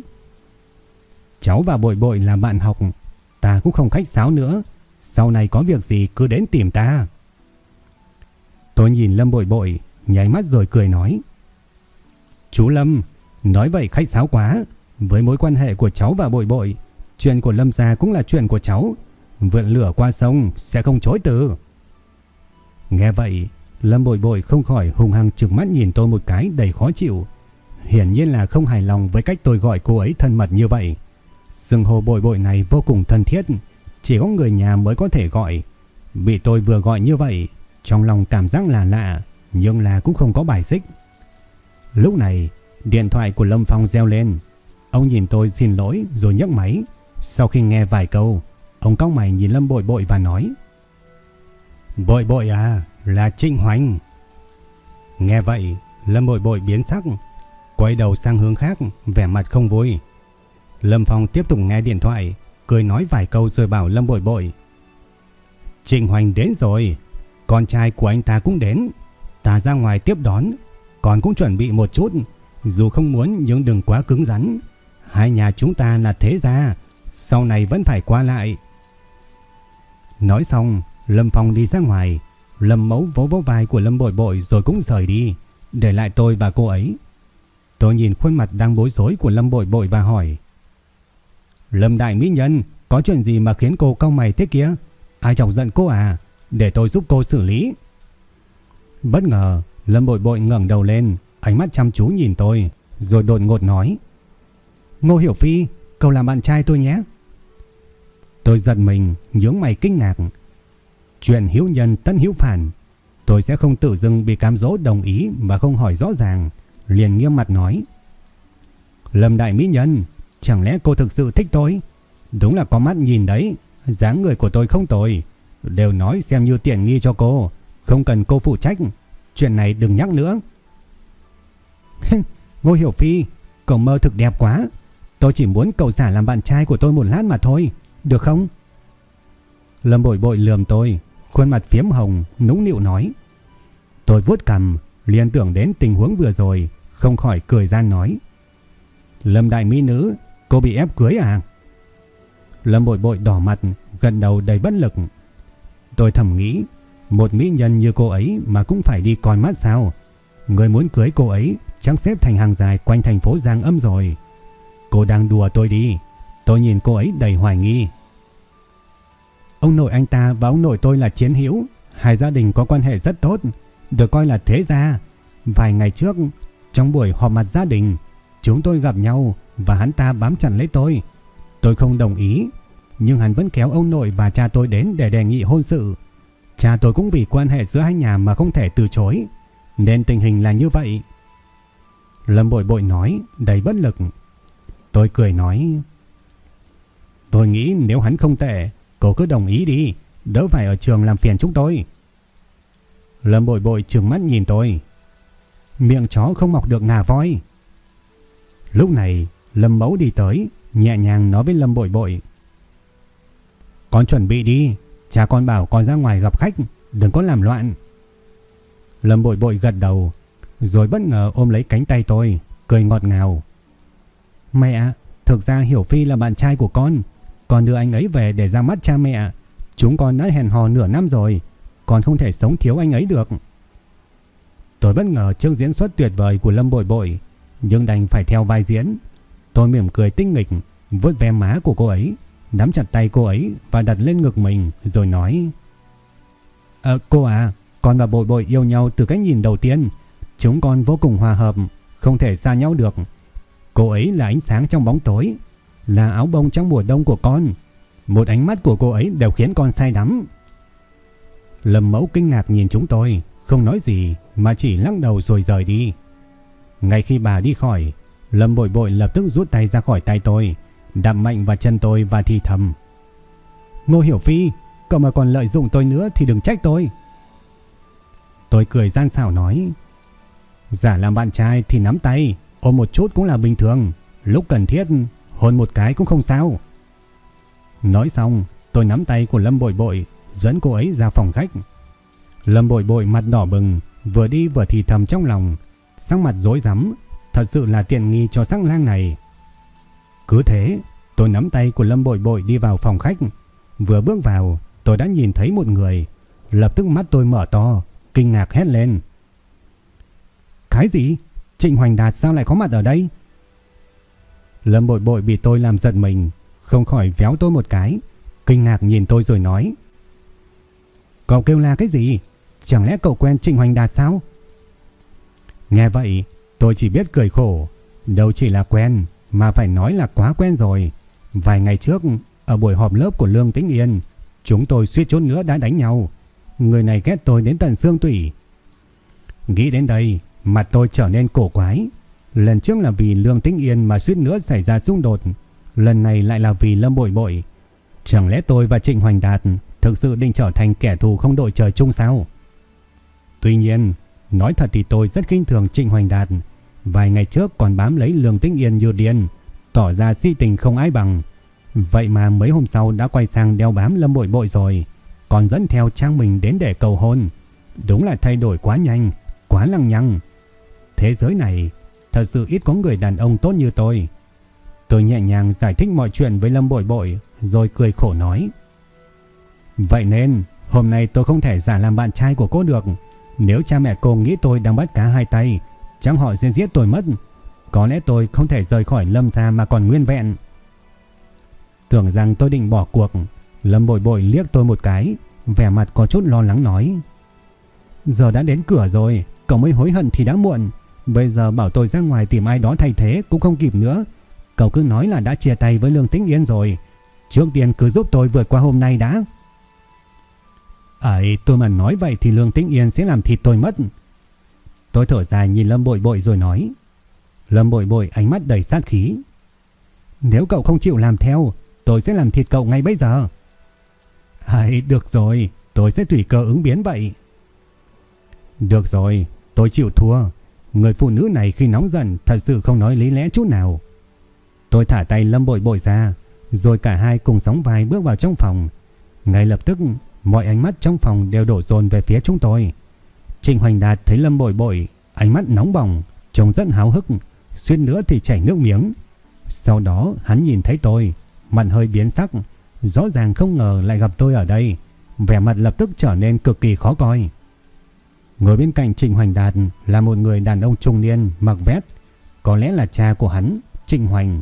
Cháu và bội bội là bạn học, ta cũng không khách sáo nữa. Sau này có việc gì cứ đến tìm ta. Tôi nhìn Lâm bội bội, nháy mắt rồi cười nói. Chú Lâm, nói vậy khách sáo quá. Với mối quan hệ của cháu và bội bội, chuyện của Lâm gia cũng là chuyện của cháu. Vượn lửa qua sông sẽ không chối từ. Nghe vậy, Lâm bội bội không khỏi hùng hăng trừng mắt nhìn tôi một cái đầy khó chịu. Hiển nhiên là không hài lòng với cách tôi gọi cô ấy thân mật như vậy. Sừng hồ bội bội này vô cùng thân thiết, chỉ có người nhà mới có thể gọi. Bị tôi vừa gọi như vậy, trong lòng cảm giác là lạ, nhưng là cũng không có bài xích. Lúc này, điện thoại của Lâm Phong reo lên. Ông nhìn tôi xin lỗi rồi nhấc máy. Sau khi nghe vài câu, ông cong mày nhìn Lâm Bội Bội và nói: "Bội Bội à, là Trịnh Hoành." Nghe vậy, Lâm Bội Bội biến sắc, quay đầu sang hướng khác, vẻ mặt không vui. Lâm Phong tiếp tục nghe điện thoại, cười nói vài câu rồi bảo Lâm Bội Bội. Trịnh Hoành đến rồi, con trai của anh ta cũng đến. Ta ra ngoài tiếp đón, còn cũng chuẩn bị một chút, dù không muốn nhưng đừng quá cứng rắn. Hai nhà chúng ta là thế gia, sau này vẫn phải qua lại. Nói xong, Lâm Phong đi ra ngoài, Lâm Mẫu vỗ vỗ vai của Lâm Bội Bội rồi cũng rời đi, để lại tôi và cô ấy. Tôi nhìn khuôn mặt đang bối rối của Lâm Bội Bội và hỏi: Lâm đại mỹ nhân, có chuyện gì mà khiến cô cau mày thế kia? Ai chọc giận cô à? Để tôi giúp cô xử lý. Bất ngờ, Lâm Bội Bội ngẩng đầu lên, ánh mắt chăm chú nhìn tôi, rồi đột ngột nói. Ngô Hiểu Phi, cậu làm bạn trai tôi nhé. Tôi giật mình, nhướng mày kinh ngạc. Chuyện hiếu nhân tân hiếu phản. Tôi sẽ không tự dưng bị cám dỗ đồng ý mà không hỏi rõ ràng. Liền nghiêm mặt nói. Lâm đại mỹ nhân, chẳng lẽ cô thực sự thích tôi? Đúng là có mắt nhìn đấy, dáng người của tôi không tồi. Đều nói xem như tiện nghi cho cô, không cần cô phụ trách. Chuyện này đừng nhắc nữa. Ngô Hiểu Phi, cậu mơ thực đẹp quá. Tôi chỉ muốn cậu giả làm bạn trai của tôi một lát mà thôi. Được không? Lâm bội bội lườm tôi, khuôn mặt phiếm hồng, nũng nịu nói. Tôi vuốt cằm, liên tưởng đến tình huống vừa rồi, không khỏi cười gian nói. Lâm đại mỹ nữ, cô bị ép cưới à? Lâm bội bội đỏ mặt, gần đầu đầy bất lực. Tôi thầm nghĩ, một mỹ nhân như cô ấy mà cũng phải đi coi mắt sao? Người muốn cưới cô ấy chẳng xếp thành hàng dài quanh thành phố Giang Âm rồi. Cô đang đùa tôi đi. Tôi nhìn cô ấy đầy hoài nghi. Ông nội anh ta và ông nội tôi là chiến hữu, hai gia đình có quan hệ rất tốt, được coi là thế gia. Vài ngày trước, trong buổi họp mặt gia đình, chúng tôi gặp nhau và hắn ta bám chặt lấy tôi. Tôi không đồng ý, nhưng hắn vẫn kéo ông nội và cha tôi đến để đề nghị hôn sự. Cha tôi cũng vì quan hệ giữa hai nhà mà không thể từ chối, nên tình hình là như vậy. Lâm Bội Bội nói, đầy bất lực. Tôi cười nói, tôi nghĩ nếu hắn không tệ, cô cứ đồng ý đi, đỡ phải ở trường làm phiền chúng tôi. Lâm Bội Bội trừng mắt nhìn tôi. Miệng chó không mọc được ngà voi. Lúc này, Lâm Mẫu đi tới, nhẹ nhàng nói với Lâm Bội Bội. Con chuẩn bị đi, cha con bảo con ra ngoài gặp khách, đừng có làm loạn. Lâm Bội Bội gật đầu, rồi bất ngờ ôm lấy cánh tay tôi, cười ngọt ngào. Mẹ, thực ra Hiểu Phi là bạn trai của con, con đưa anh ấy về để ra mắt cha mẹ. Chúng con đã hẹn hò nửa năm rồi, còn không thể sống thiếu anh ấy được. Tôi bất ngờ trước diễn xuất tuyệt vời của Lâm Bội Bội, nhưng đành phải theo vai diễn. Tôi mỉm cười tinh nghịch, vuốt ve má của cô ấy, nắm chặt tay cô ấy và đặt lên ngực mình rồi nói: à, cô à, con và Bội Bội yêu nhau từ cái nhìn đầu tiên, chúng con vô cùng hòa hợp, không thể xa nhau được. Cô ấy là ánh sáng trong bóng tối, là áo bông trong mùa đông của con. Một ánh mắt của cô ấy đều khiến con say đắm." Lâm Mẫu kinh ngạc nhìn chúng tôi, không nói gì mà chỉ lắc đầu rồi rời đi. Ngay khi bà đi khỏi, Lâm Bội Bội lập tức rút tay ra khỏi tay tôi, đạp mạnh vào chân tôi và thì thầm. Ngô Hiểu Phi, cậu mà còn lợi dụng tôi nữa thì đừng trách tôi. Tôi cười gian xảo nói. Giả làm bạn trai thì nắm tay, ôm một chút cũng là bình thường. Lúc cần thiết, hôn một cái cũng không sao. Nói xong, tôi nắm tay của Lâm Bội Bội, dẫn cô ấy ra phòng khách. Lâm Bội Bội mặt đỏ bừng, vừa đi vừa thì thầm trong lòng, sắc mặt rối rắm, thật sự là tiện nghi cho sắc lang này. Cứ thế, tôi nắm tay của Lâm Bội Bội đi vào phòng khách. Vừa bước vào, tôi đã nhìn thấy một người. Lập tức mắt tôi mở to, kinh ngạc hét lên. Cái gì? Trịnh Hoành Đạt sao lại có mặt ở đây? Lâm Bội Bội bị tôi làm giận mình, không khỏi véo tôi một cái, kinh ngạc nhìn tôi rồi nói. Cậu kêu la cái gì? Chẳng lẽ cậu quen Trịnh Hoành Đạt sao? Nghe vậy, tôi chỉ biết cười khổ, đâu chỉ là quen, mà phải nói là quá quen rồi. Vài ngày trước, ở buổi họp lớp của Lương Tĩnh Yên, chúng tôi suýt chút nữa đã đánh nhau. Người này ghét tôi đến tận xương tủy. Nghĩ đến đây, mặt tôi trở nên cổ quái. Lần trước là vì Lương Tĩnh Yên mà suýt nữa xảy ra xung đột. Lần này lại là vì Lâm Bội Bội. Chẳng lẽ tôi và Trịnh Hoành Đạt thực sự định trở thành kẻ thù không đội trời chung sao? Tuy nhiên, nói thật thì tôi rất kinh thường Trịnh Hoành Đạt. Vài ngày trước còn bám lấy Lương Tĩnh Yên như điên, tỏ ra si tình không ai bằng. Vậy mà mấy hôm sau đã quay sang đeo bám Lâm Bội Bội rồi, còn dẫn theo Trang mình đến để cầu hôn. Đúng là thay đổi quá nhanh, quá lăng nhăng. Thế giới này thật sự ít có người đàn ông tốt như tôi. Tôi nhẹ nhàng giải thích mọi chuyện với Lâm Bội Bội rồi cười khổ nói. Vậy nên hôm nay tôi không thể giả làm bạn trai của cô được. Nếu cha mẹ cô nghĩ tôi đang bắt cá hai tay Chẳng họ sẽ giết tôi mất Có lẽ tôi không thể rời khỏi lâm ra mà còn nguyên vẹn Tưởng rằng tôi định bỏ cuộc Lâm bội bội liếc tôi một cái, vẻ mặt có chút lo lắng nói. Giờ đã đến cửa rồi, cậu mới hối hận thì đã muộn. Bây giờ bảo tôi ra ngoài tìm ai đó thay thế cũng không kịp nữa. Cậu cứ nói là đã chia tay với Lương Tĩnh Yên rồi. Trước tiên cứ giúp tôi vượt qua hôm nay đã. Ấy, tôi mà nói vậy thì Lương Tĩnh Yên sẽ làm thịt tôi mất. Tôi thở dài nhìn Lâm Bội Bội rồi nói. Lâm Bội Bội ánh mắt đầy sát khí. Nếu cậu không chịu làm theo, tôi sẽ làm thịt cậu ngay bây giờ. hay được rồi, tôi sẽ tùy cơ ứng biến vậy. Được rồi, tôi chịu thua. Người phụ nữ này khi nóng giận thật sự không nói lý lẽ chút nào. Tôi thả tay Lâm Bội Bội ra, rồi cả hai cùng sóng vai bước vào trong phòng. Ngay lập tức, mọi ánh mắt trong phòng đều đổ dồn về phía chúng tôi. Trình Hoành Đạt thấy Lâm Bội Bội, ánh mắt nóng bỏng, trông rất háo hức, suýt nữa thì chảy nước miếng. Sau đó hắn nhìn thấy tôi, mặt hơi biến sắc, rõ ràng không ngờ lại gặp tôi ở đây, vẻ mặt lập tức trở nên cực kỳ khó coi. Ngồi bên cạnh Trình Hoành Đạt là một người đàn ông trung niên mặc vest, có lẽ là cha của hắn, Trình Hoành.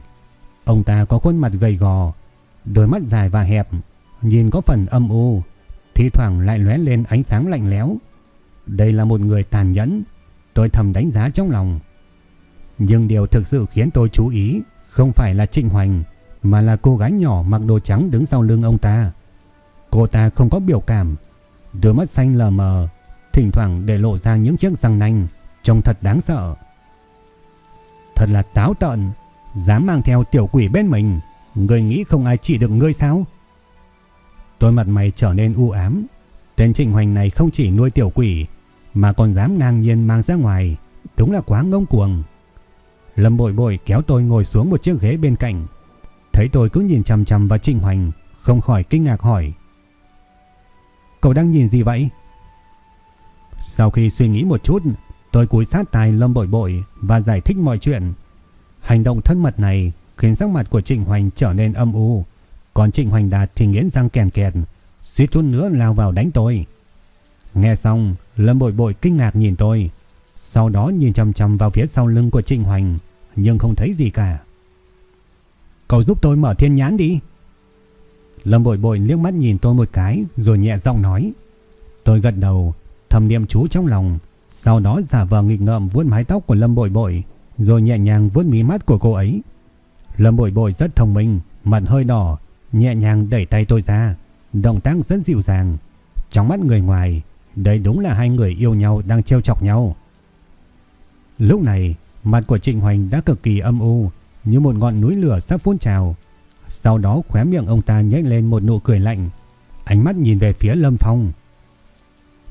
Ông ta có khuôn mặt gầy gò, đôi mắt dài và hẹp, nhìn có phần âm u, thi thoảng lại lóe lên ánh sáng lạnh lẽo. Đây là một người tàn nhẫn, tôi thầm đánh giá trong lòng. Nhưng điều thực sự khiến tôi chú ý không phải là Trịnh Hoành, mà là cô gái nhỏ mặc đồ trắng đứng sau lưng ông ta. Cô ta không có biểu cảm, đôi mắt xanh lờ mờ, thỉnh thoảng để lộ ra những chiếc răng nanh, trông thật đáng sợ. Thật là táo tợn, dám mang theo tiểu quỷ bên mình, người nghĩ không ai chỉ được ngươi sao? Tôi mặt mày trở nên u ám, tên Trịnh Hoành này không chỉ nuôi tiểu quỷ, mà còn dám ngang nhiên mang ra ngoài, đúng là quá ngông cuồng. Lâm bội bội kéo tôi ngồi xuống một chiếc ghế bên cạnh, thấy tôi cứ nhìn chằm chằm vào Trịnh Hoành, không khỏi kinh ngạc hỏi. Cậu đang nhìn gì vậy? Sau khi suy nghĩ một chút, tôi cúi sát tai Lâm Bội Bội và giải thích mọi chuyện. Hành động thân mật này khiến sắc mặt của Trịnh Hoành trở nên âm u, còn Trịnh Hoành Đạt thì nghiến răng kèn kẹt, suýt chút nữa lao vào đánh tôi. Nghe xong, Lâm Bội Bội kinh ngạc nhìn tôi, sau đó nhìn chằm chằm vào phía sau lưng của Trịnh Hoành, nhưng không thấy gì cả. Cậu giúp tôi mở thiên nhãn đi. Lâm Bội Bội liếc mắt nhìn tôi một cái rồi nhẹ giọng nói. Tôi gật đầu, thầm niệm chú trong lòng, sau đó giả vờ nghịch ngợm vuốt mái tóc của Lâm Bội Bội, rồi nhẹ nhàng vuốt mí mắt của cô ấy. Lâm Bội Bội rất thông minh, mặt hơi đỏ, nhẹ nhàng đẩy tay tôi ra, động tác rất dịu dàng. Trong mắt người ngoài, đây đúng là hai người yêu nhau đang trêu chọc nhau. Lúc này, mặt của Trịnh Hoành đã cực kỳ âm u, như một ngọn núi lửa sắp phun trào. Sau đó khóe miệng ông ta nhếch lên một nụ cười lạnh, ánh mắt nhìn về phía Lâm Phong.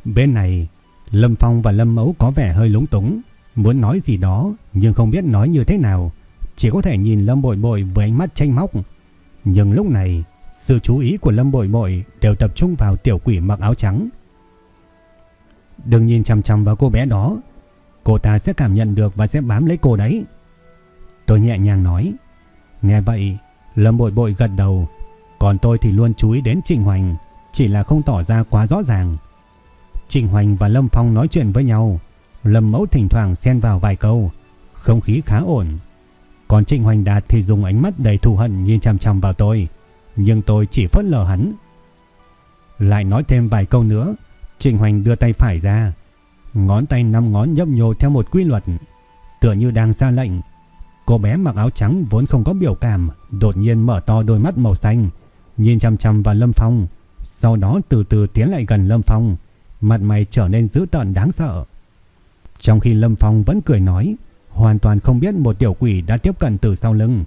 Bên này, Lâm Phong và Lâm Mẫu có vẻ hơi lúng túng, muốn nói gì đó nhưng không biết nói như thế nào, chỉ có thể nhìn Lâm Bội Bội với ánh mắt tranh móc. Nhưng lúc này, sự chú ý của Lâm Bội Bội đều tập trung vào tiểu quỷ mặc áo trắng. Đừng nhìn chằm chằm vào cô bé đó, cô ta sẽ cảm nhận được và sẽ bám lấy cô đấy. Tôi nhẹ nhàng nói. Nghe vậy, Lâm Bội Bội gật đầu, còn tôi thì luôn chú ý đến Trịnh Hoành, chỉ là không tỏ ra quá rõ ràng. Trịnh Hoành và Lâm Phong nói chuyện với nhau. Lâm Mẫu thỉnh thoảng xen vào vài câu. Không khí khá ổn. Còn Trịnh Hoành Đạt thì dùng ánh mắt đầy thù hận nhìn chăm chăm vào tôi. Nhưng tôi chỉ phớt lờ hắn. Lại nói thêm vài câu nữa. Trình Hoành đưa tay phải ra. Ngón tay năm ngón nhấp nhô theo một quy luật. Tựa như đang ra lệnh. Cô bé mặc áo trắng vốn không có biểu cảm. Đột nhiên mở to đôi mắt màu xanh. Nhìn chăm chăm vào Lâm Phong. Sau đó từ từ tiến lại gần Lâm Phong mặt mày trở nên dữ tợn đáng sợ. Trong khi Lâm Phong vẫn cười nói, hoàn toàn không biết một tiểu quỷ đã tiếp cận từ sau lưng.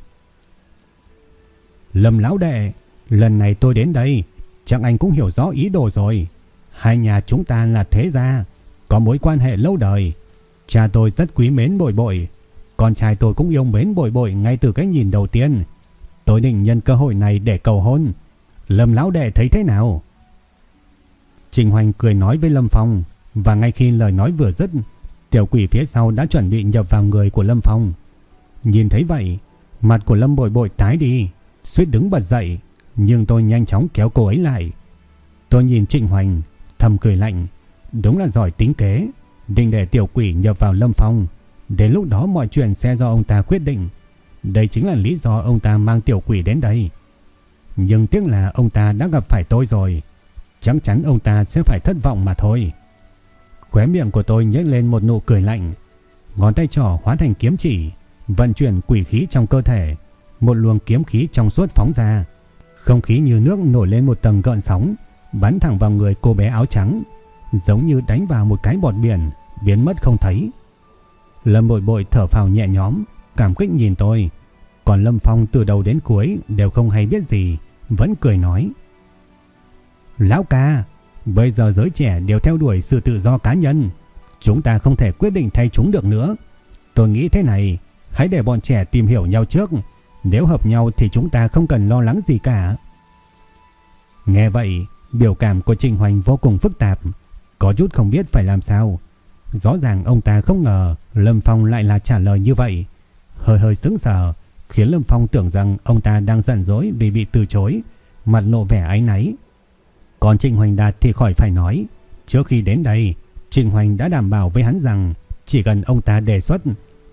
Lâm lão đệ, lần này tôi đến đây, chắc anh cũng hiểu rõ ý đồ rồi. Hai nhà chúng ta là thế gia, có mối quan hệ lâu đời. Cha tôi rất quý mến bội bội, con trai tôi cũng yêu mến bội bội ngay từ cái nhìn đầu tiên. Tôi định nhân cơ hội này để cầu hôn. Lâm lão đệ thấy thế nào? Trình Hoành cười nói với Lâm Phong và ngay khi lời nói vừa dứt, tiểu quỷ phía sau đã chuẩn bị nhập vào người của Lâm Phong. Nhìn thấy vậy, mặt của Lâm Bội Bội tái đi, suýt đứng bật dậy, nhưng tôi nhanh chóng kéo cô ấy lại. Tôi nhìn Trịnh Hoành, thầm cười lạnh, đúng là giỏi tính kế, định để tiểu quỷ nhập vào Lâm Phong, đến lúc đó mọi chuyện sẽ do ông ta quyết định. Đây chính là lý do ông ta mang tiểu quỷ đến đây. Nhưng tiếc là ông ta đã gặp phải tôi rồi. Chắc chắn ông ta sẽ phải thất vọng mà thôi. Khóe miệng của tôi nhếch lên một nụ cười lạnh. Ngón tay trỏ hóa thành kiếm chỉ, vận chuyển quỷ khí trong cơ thể. Một luồng kiếm khí trong suốt phóng ra. Không khí như nước nổi lên một tầng gợn sóng, bắn thẳng vào người cô bé áo trắng, giống như đánh vào một cái bọt biển, biến mất không thấy. Lâm bội bội thở phào nhẹ nhõm, cảm kích nhìn tôi. Còn Lâm Phong từ đầu đến cuối đều không hay biết gì, vẫn cười nói. Lão ca, bây giờ giới trẻ đều theo đuổi sự tự do cá nhân. Chúng ta không thể quyết định thay chúng được nữa. Tôi nghĩ thế này, hãy để bọn trẻ tìm hiểu nhau trước. Nếu hợp nhau thì chúng ta không cần lo lắng gì cả. Nghe vậy, biểu cảm của Trình Hoành vô cùng phức tạp. Có chút không biết phải làm sao. Rõ ràng ông ta không ngờ Lâm Phong lại là trả lời như vậy. Hơi hơi sững sờ, khiến Lâm Phong tưởng rằng ông ta đang giận dỗi vì bị từ chối, mặt lộ vẻ áy náy. Còn Trình Hoành Đạt thì khỏi phải nói, trước khi đến đây, Trình Hoành đã đảm bảo với hắn rằng chỉ cần ông ta đề xuất,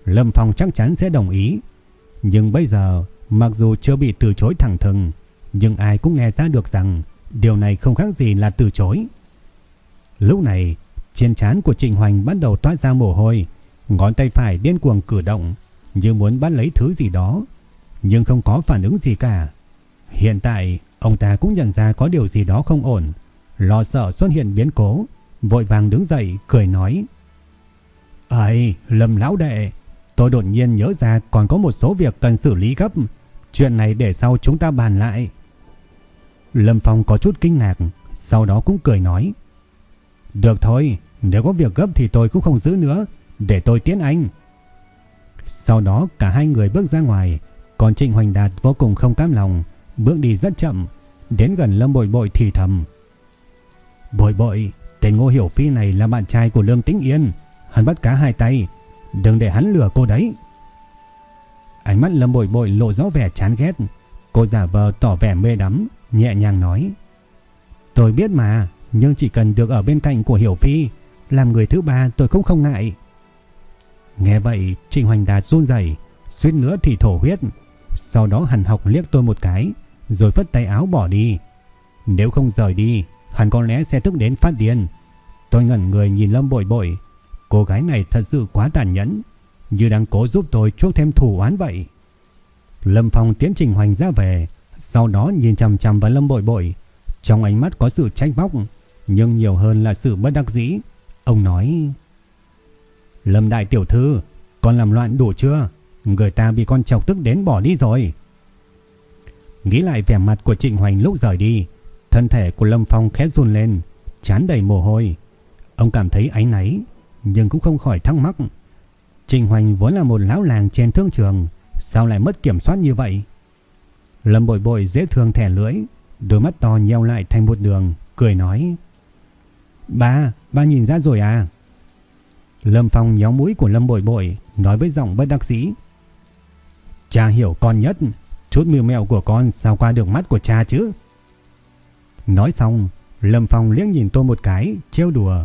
Lâm Phong chắc chắn sẽ đồng ý. Nhưng bây giờ, mặc dù chưa bị từ chối thẳng thừng, nhưng ai cũng nghe ra được rằng điều này không khác gì là từ chối. Lúc này, trên trán của Trịnh Hoành bắt đầu toát ra mồ hôi, ngón tay phải điên cuồng cử động, như muốn bắt lấy thứ gì đó, nhưng không có phản ứng gì cả. Hiện tại, ông ta cũng nhận ra có điều gì đó không ổn, lo sợ xuất hiện biến cố, vội vàng đứng dậy cười nói: "Ây, Lâm lão đệ, tôi đột nhiên nhớ ra còn có một số việc cần xử lý gấp, chuyện này để sau chúng ta bàn lại." Lâm Phong có chút kinh ngạc, sau đó cũng cười nói: "Được thôi, nếu có việc gấp thì tôi cũng không giữ nữa, để tôi tiến anh." Sau đó cả hai người bước ra ngoài, còn Trịnh Hoành Đạt vô cùng không cam lòng, bước đi rất chậm, đến gần Lâm Bội Bội thì thầm. Bội Bội, tên Ngô Hiểu Phi này là bạn trai của Lương Tĩnh Yên, hắn bắt cá hai tay, đừng để hắn lừa cô đấy. Ánh mắt Lâm Bội Bội lộ rõ vẻ chán ghét, cô giả vờ tỏ vẻ mê đắm, nhẹ nhàng nói. Tôi biết mà, nhưng chỉ cần được ở bên cạnh của Hiểu Phi, làm người thứ ba tôi cũng không ngại. Nghe vậy, Trịnh Hoành Đạt run rẩy, suýt nữa thì thổ huyết. Sau đó hắn học liếc tôi một cái, rồi phất tay áo bỏ đi. Nếu không rời đi, hắn có lẽ sẽ tức đến phát điên. Tôi ngẩn người nhìn Lâm Bội Bội, cô gái này thật sự quá tàn nhẫn, như đang cố giúp tôi chuốc thêm thù oán vậy. Lâm Phong tiến Trình Hoành ra về, sau đó nhìn chằm chằm vào Lâm Bội Bội, trong ánh mắt có sự trách móc, nhưng nhiều hơn là sự bất đắc dĩ. Ông nói: Lâm đại tiểu thư, con làm loạn đủ chưa? Người ta bị con chọc tức đến bỏ đi rồi. Nghĩ lại vẻ mặt của Trịnh Hoành lúc rời đi, thân thể của Lâm Phong khẽ run lên, chán đầy mồ hôi. Ông cảm thấy áy náy, nhưng cũng không khỏi thắc mắc. Trình Hoành vốn là một lão làng trên thương trường, sao lại mất kiểm soát như vậy? Lâm bội bội dễ thương thẻ lưỡi, đôi mắt to nheo lại thành một đường, cười nói. Ba, ba nhìn ra rồi à? Lâm Phong nhéo mũi của Lâm Bội Bội, nói với giọng bất đắc dĩ. Cha hiểu con nhất, chút mưu mẹo của con sao qua được mắt của cha chứ? Nói xong, Lâm Phong liếc nhìn tôi một cái, trêu đùa.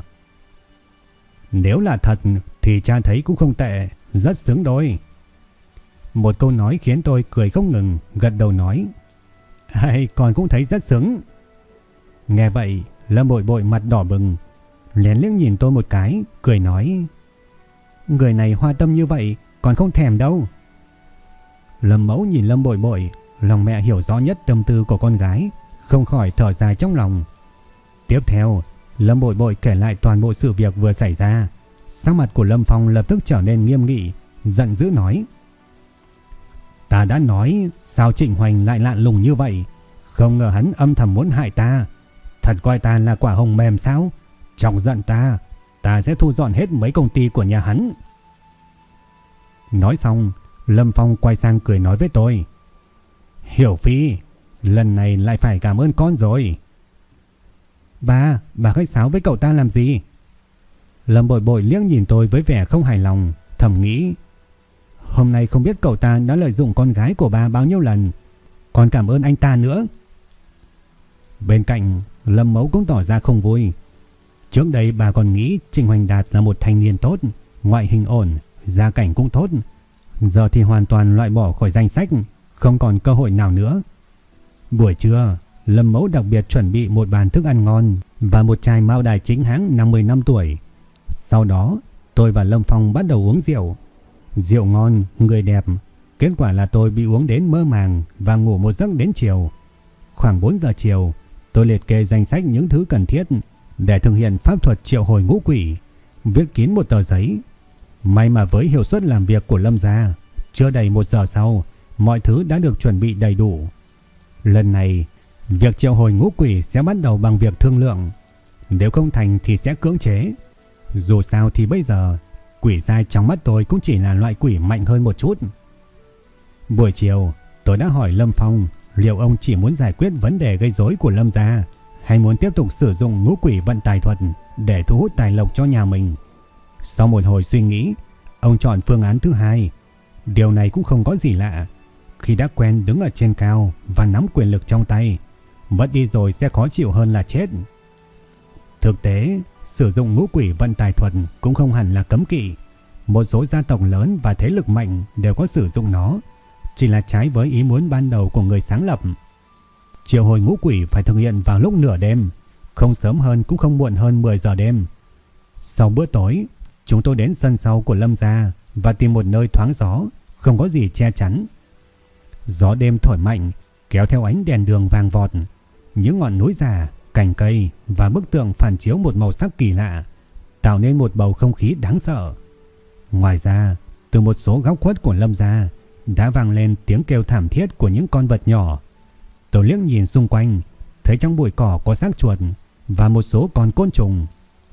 Nếu là thật thì cha thấy cũng không tệ, rất sướng đôi. Một câu nói khiến tôi cười không ngừng, gật đầu nói. Hay, còn cũng thấy rất sướng Nghe vậy, Lâm Bội Bội mặt đỏ bừng, lén liếc nhìn tôi một cái, cười nói. Người này hoa tâm như vậy, còn không thèm đâu. Lâm mẫu nhìn Lâm bội bội, lòng mẹ hiểu rõ nhất tâm tư của con gái, không khỏi thở dài trong lòng. Tiếp theo, Lâm bội bội kể lại toàn bộ sự việc vừa xảy ra. Sắc mặt của Lâm Phong lập tức trở nên nghiêm nghị, giận dữ nói. Ta đã nói, sao Trịnh Hoành lại lạn lùng như vậy? Không ngờ hắn âm thầm muốn hại ta. Thật coi ta là quả hồng mềm sao? Trọng giận ta, ta sẽ thu dọn hết mấy công ty của nhà hắn. Nói xong, Lâm Phong quay sang cười nói với tôi. Hiểu Phi, lần này lại phải cảm ơn con rồi. Ba, bà khách sáo với cậu ta làm gì? Lâm bội bội liếc nhìn tôi với vẻ không hài lòng, thầm nghĩ. Hôm nay không biết cậu ta đã lợi dụng con gái của bà bao nhiêu lần, còn cảm ơn anh ta nữa. Bên cạnh, Lâm Mẫu cũng tỏ ra không vui. Trước đây bà còn nghĩ Trình Hoành Đạt là một thanh niên tốt, ngoại hình ổn, gia cảnh cũng tốt. Giờ thì hoàn toàn loại bỏ khỏi danh sách, không còn cơ hội nào nữa. Buổi trưa, Lâm Mẫu đặc biệt chuẩn bị một bàn thức ăn ngon và một chai mao đài chính hãng 50 năm tuổi. Sau đó, tôi và Lâm Phong bắt đầu uống rượu. Rượu ngon, người đẹp. Kết quả là tôi bị uống đến mơ màng và ngủ một giấc đến chiều. Khoảng 4 giờ chiều, tôi liệt kê danh sách những thứ cần thiết để thực hiện pháp thuật triệu hồi ngũ quỷ, viết kín một tờ giấy. May mà với hiệu suất làm việc của Lâm gia, chưa đầy một giờ sau, mọi thứ đã được chuẩn bị đầy đủ. Lần này, việc triệu hồi ngũ quỷ sẽ bắt đầu bằng việc thương lượng. Nếu không thành thì sẽ cưỡng chế. Dù sao thì bây giờ, quỷ dai trong mắt tôi cũng chỉ là loại quỷ mạnh hơn một chút. Buổi chiều, tôi đã hỏi Lâm Phong liệu ông chỉ muốn giải quyết vấn đề gây rối của Lâm gia hay muốn tiếp tục sử dụng ngũ quỷ vận tài thuật để thu hút tài lộc cho nhà mình. Sau một hồi suy nghĩ, ông chọn phương án thứ hai. Điều này cũng không có gì lạ. Khi đã quen đứng ở trên cao và nắm quyền lực trong tay, mất đi rồi sẽ khó chịu hơn là chết. Thực tế, sử dụng ngũ quỷ vận tài thuật cũng không hẳn là cấm kỵ. Một số gia tộc lớn và thế lực mạnh đều có sử dụng nó, chỉ là trái với ý muốn ban đầu của người sáng lập. Triệu hồi ngũ quỷ phải thực hiện vào lúc nửa đêm, không sớm hơn cũng không muộn hơn 10 giờ đêm. Sau bữa tối, chúng tôi đến sân sau của Lâm gia và tìm một nơi thoáng gió, không có gì che chắn. Gió đêm thổi mạnh, kéo theo ánh đèn đường vàng vọt, những ngọn núi già, cành cây và bức tường phản chiếu một màu sắc kỳ lạ, tạo nên một bầu không khí đáng sợ. Ngoài ra, từ một số góc khuất của Lâm gia đã vang lên tiếng kêu thảm thiết của những con vật nhỏ. Tôi liếc nhìn xung quanh, thấy trong bụi cỏ có xác chuột và một số con côn trùng.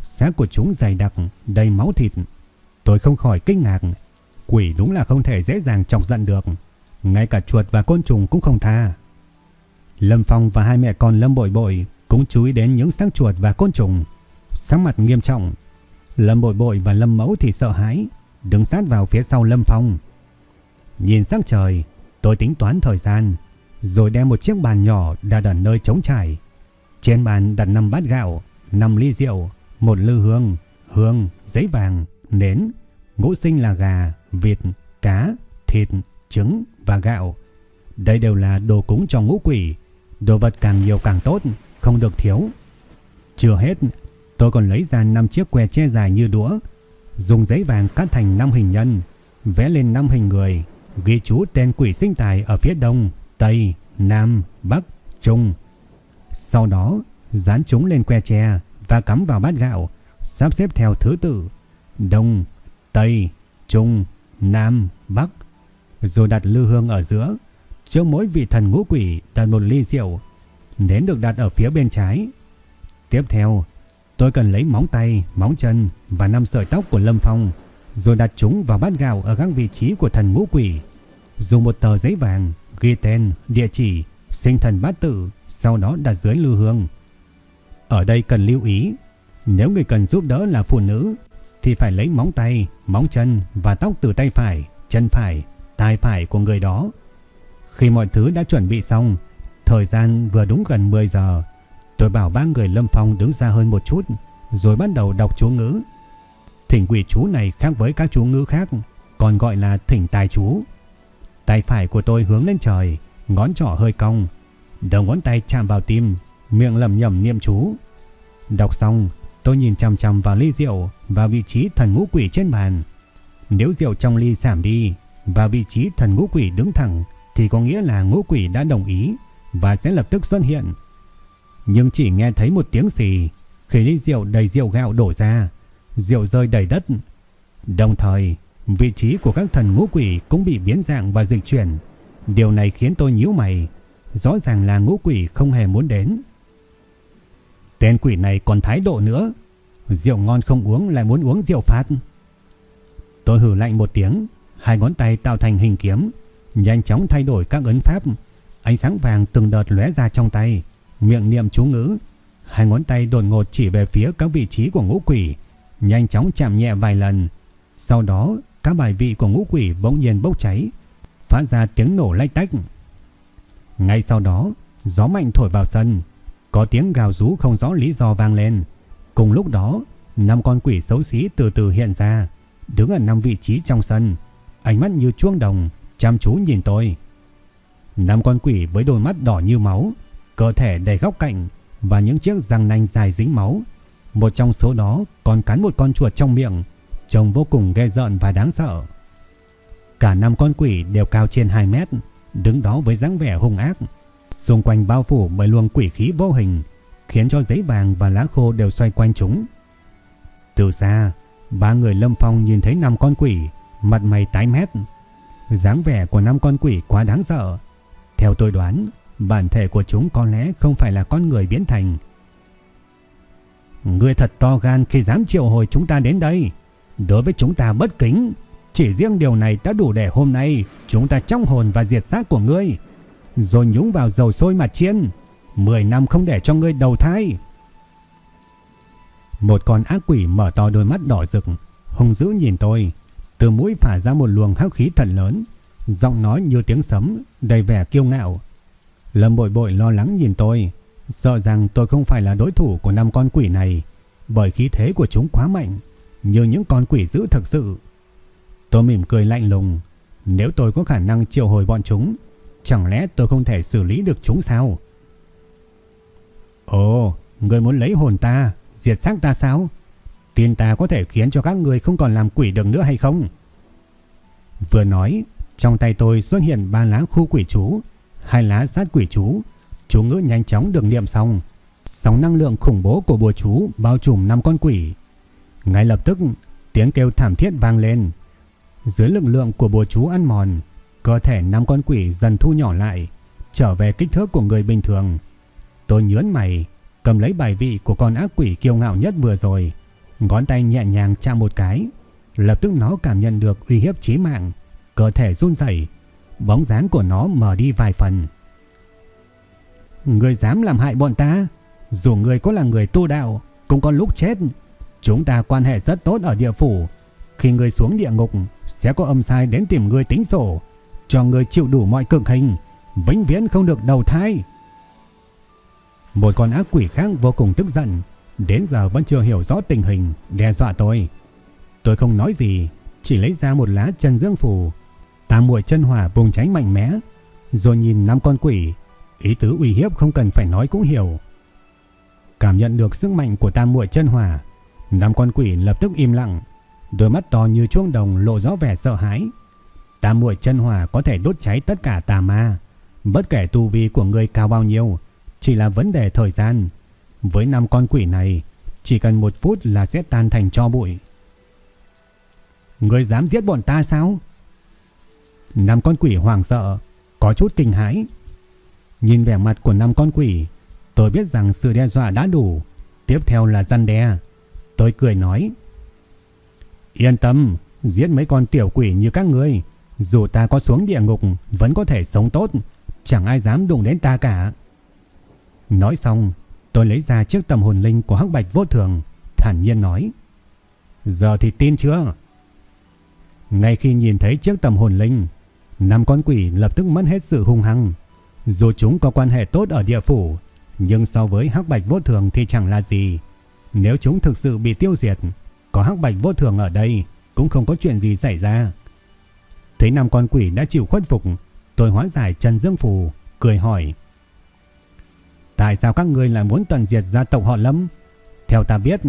Xác của chúng dày đặc, đầy máu thịt. Tôi không khỏi kinh ngạc. Quỷ đúng là không thể dễ dàng chọc giận được. Ngay cả chuột và côn trùng cũng không tha. Lâm Phong và hai mẹ con Lâm Bội Bội cũng chú ý đến những xác chuột và côn trùng. Sắc mặt nghiêm trọng. Lâm Bội Bội và Lâm Mẫu thì sợ hãi, đứng sát vào phía sau Lâm Phong. Nhìn sắc trời, tôi tính toán thời gian, rồi đem một chiếc bàn nhỏ đặt ở nơi trống trải. Trên bàn đặt 5 bát gạo, 5 ly rượu, một lư hương, hương, giấy vàng, nến, ngũ sinh là gà, vịt, cá, thịt, trứng và gạo. Đây đều là đồ cúng cho ngũ quỷ, đồ vật càng nhiều càng tốt, không được thiếu. Chưa hết, tôi còn lấy ra 5 chiếc que che dài như đũa, dùng giấy vàng cắt thành 5 hình nhân, vẽ lên 5 hình người, ghi chú tên quỷ sinh tài ở phía đông, tây, nam, bắc, trung. Sau đó, dán chúng lên que tre và cắm vào bát gạo, sắp xếp theo thứ tự đông, tây, trung, nam, bắc, rồi đặt lư hương ở giữa. Trước mỗi vị thần ngũ quỷ đặt một ly rượu, nến được đặt ở phía bên trái. Tiếp theo, tôi cần lấy móng tay, móng chân và năm sợi tóc của Lâm Phong rồi đặt chúng vào bát gạo ở các vị trí của thần ngũ quỷ. Dùng một tờ giấy vàng ghi tên, địa chỉ, sinh thần bát tự, sau đó đặt dưới lưu hương. Ở đây cần lưu ý, nếu người cần giúp đỡ là phụ nữ thì phải lấy móng tay, móng chân và tóc từ tay phải, chân phải, tai phải của người đó. Khi mọi thứ đã chuẩn bị xong, thời gian vừa đúng gần 10 giờ, tôi bảo ba người Lâm Phong đứng ra hơn một chút, rồi bắt đầu đọc chú ngữ. Thỉnh quỷ chú này khác với các chú ngữ khác, còn gọi là thỉnh tài chú. Tay phải của tôi hướng lên trời, ngón trỏ hơi cong, đầu ngón tay chạm vào tim, miệng lẩm nhẩm niệm chú. Đọc xong, tôi nhìn chằm chằm vào ly rượu và vị trí thần ngũ quỷ trên bàn. Nếu rượu trong ly giảm đi và vị trí thần ngũ quỷ đứng thẳng thì có nghĩa là ngũ quỷ đã đồng ý và sẽ lập tức xuất hiện. Nhưng chỉ nghe thấy một tiếng xì khi ly rượu đầy rượu gạo đổ ra rượu rơi đầy đất. Đồng thời, vị trí của các thần ngũ quỷ cũng bị biến dạng và dịch chuyển. Điều này khiến tôi nhíu mày. Rõ ràng là ngũ quỷ không hề muốn đến. Tên quỷ này còn thái độ nữa. Rượu ngon không uống lại muốn uống rượu phạt. Tôi hử lạnh một tiếng, hai ngón tay tạo thành hình kiếm, nhanh chóng thay đổi các ấn pháp. Ánh sáng vàng từng đợt lóe ra trong tay, miệng niệm chú ngữ. Hai ngón tay đột ngột chỉ về phía các vị trí của ngũ quỷ, nhanh chóng chạm nhẹ vài lần. Sau đó, các bài vị của ngũ quỷ bỗng nhiên bốc cháy, phát ra tiếng nổ lách tách. Ngay sau đó, gió mạnh thổi vào sân, có tiếng gào rú không rõ lý do vang lên. Cùng lúc đó, năm con quỷ xấu xí từ từ hiện ra, đứng ở năm vị trí trong sân, ánh mắt như chuông đồng, chăm chú nhìn tôi. Năm con quỷ với đôi mắt đỏ như máu, cơ thể đầy góc cạnh và những chiếc răng nanh dài dính máu. Một trong số đó còn cắn một con chuột trong miệng, trông vô cùng ghê rợn và đáng sợ. Cả năm con quỷ đều cao trên 2 mét, đứng đó với dáng vẻ hung ác, xung quanh bao phủ bởi luồng quỷ khí vô hình, khiến cho giấy vàng và lá khô đều xoay quanh chúng. Từ xa, ba người Lâm Phong nhìn thấy năm con quỷ, mặt mày tái mét dáng vẻ của năm con quỷ quá đáng sợ. Theo tôi đoán, bản thể của chúng có lẽ không phải là con người biến thành. Ngươi thật to gan khi dám triệu hồi chúng ta đến đây. Đối với chúng ta bất kính, chỉ riêng điều này đã đủ để hôm nay chúng ta trong hồn và diệt xác của ngươi. Rồi nhúng vào dầu sôi mà chiên. 10 năm không để cho ngươi đầu thai. Một con ác quỷ mở to đôi mắt đỏ rực, hung dữ nhìn tôi, từ mũi phả ra một luồng hắc khí thần lớn, giọng nói như tiếng sấm, đầy vẻ kiêu ngạo. Lâm Bội Bội lo lắng nhìn tôi, sợ rằng tôi không phải là đối thủ của năm con quỷ này, bởi khí thế của chúng quá mạnh, như những con quỷ dữ thực sự. Tôi mỉm cười lạnh lùng, nếu tôi có khả năng triệu hồi bọn chúng, chẳng lẽ tôi không thể xử lý được chúng sao? Ồ, người muốn lấy hồn ta, diệt xác ta sao? Tin ta có thể khiến cho các người không còn làm quỷ được nữa hay không? Vừa nói, trong tay tôi xuất hiện ba lá khu quỷ chú, hai lá sát quỷ chú. Chú ngữ nhanh chóng được niệm xong. Sóng năng lượng khủng bố của bùa chú bao trùm năm con quỷ. Ngay lập tức, tiếng kêu thảm thiết vang lên. Dưới lực lượng của bùa chú ăn mòn, cơ thể năm con quỷ dần thu nhỏ lại, trở về kích thước của người bình thường. Tôi nhớn mày, cầm lấy bài vị của con ác quỷ kiêu ngạo nhất vừa rồi, ngón tay nhẹ nhàng chạm một cái, lập tức nó cảm nhận được uy hiếp chí mạng, cơ thể run rẩy, bóng dáng của nó mờ đi vài phần. Người dám làm hại bọn ta, dù người có là người tu đạo, cũng có lúc chết. Chúng ta quan hệ rất tốt ở địa phủ, khi người xuống địa ngục sẽ có âm sai đến tìm người tính sổ, cho người chịu đủ mọi cực hình, vĩnh viễn không được đầu thai. Một con ác quỷ khác vô cùng tức giận, đến giờ vẫn chưa hiểu rõ tình hình, đe dọa tôi. Tôi không nói gì, chỉ lấy ra một lá chân dương phù, tam muội chân hỏa bùng cháy mạnh mẽ, rồi nhìn năm con quỷ, ý tứ uy hiếp không cần phải nói cũng hiểu. Cảm nhận được sức mạnh của tam muội chân hỏa, năm con quỷ lập tức im lặng, đôi mắt to như chuông đồng lộ rõ vẻ sợ hãi. Tam muội chân hỏa có thể đốt cháy tất cả tà ma, bất kể tu vi của người cao bao nhiêu, chỉ là vấn đề thời gian. Với năm con quỷ này, chỉ cần một phút là sẽ tan thành cho bụi. Người dám giết bọn ta sao? Năm con quỷ hoàng sợ, có chút kinh hãi. Nhìn vẻ mặt của năm con quỷ, tôi biết rằng sự đe dọa đã đủ. Tiếp theo là răn đe. Tôi cười nói. Yên tâm, giết mấy con tiểu quỷ như các ngươi. Dù ta có xuống địa ngục, vẫn có thể sống tốt. Chẳng ai dám đụng đến ta cả. Nói xong, tôi lấy ra chiếc tầm hồn linh của hắc bạch vô thường, thản nhiên nói. Giờ thì tin chưa? Ngay khi nhìn thấy chiếc tầm hồn linh, năm con quỷ lập tức mất hết sự hung hăng. Dù chúng có quan hệ tốt ở địa phủ, nhưng so với hắc bạch vô thường thì chẳng là gì. Nếu chúng thực sự bị tiêu diệt, có hắc bạch vô thường ở đây cũng không có chuyện gì xảy ra. Thấy năm con quỷ đã chịu khuất phục, tôi hóa giải Trần Dương Phù, cười hỏi. Tại sao các ngươi lại muốn tận diệt gia tộc họ Lâm? Theo ta biết,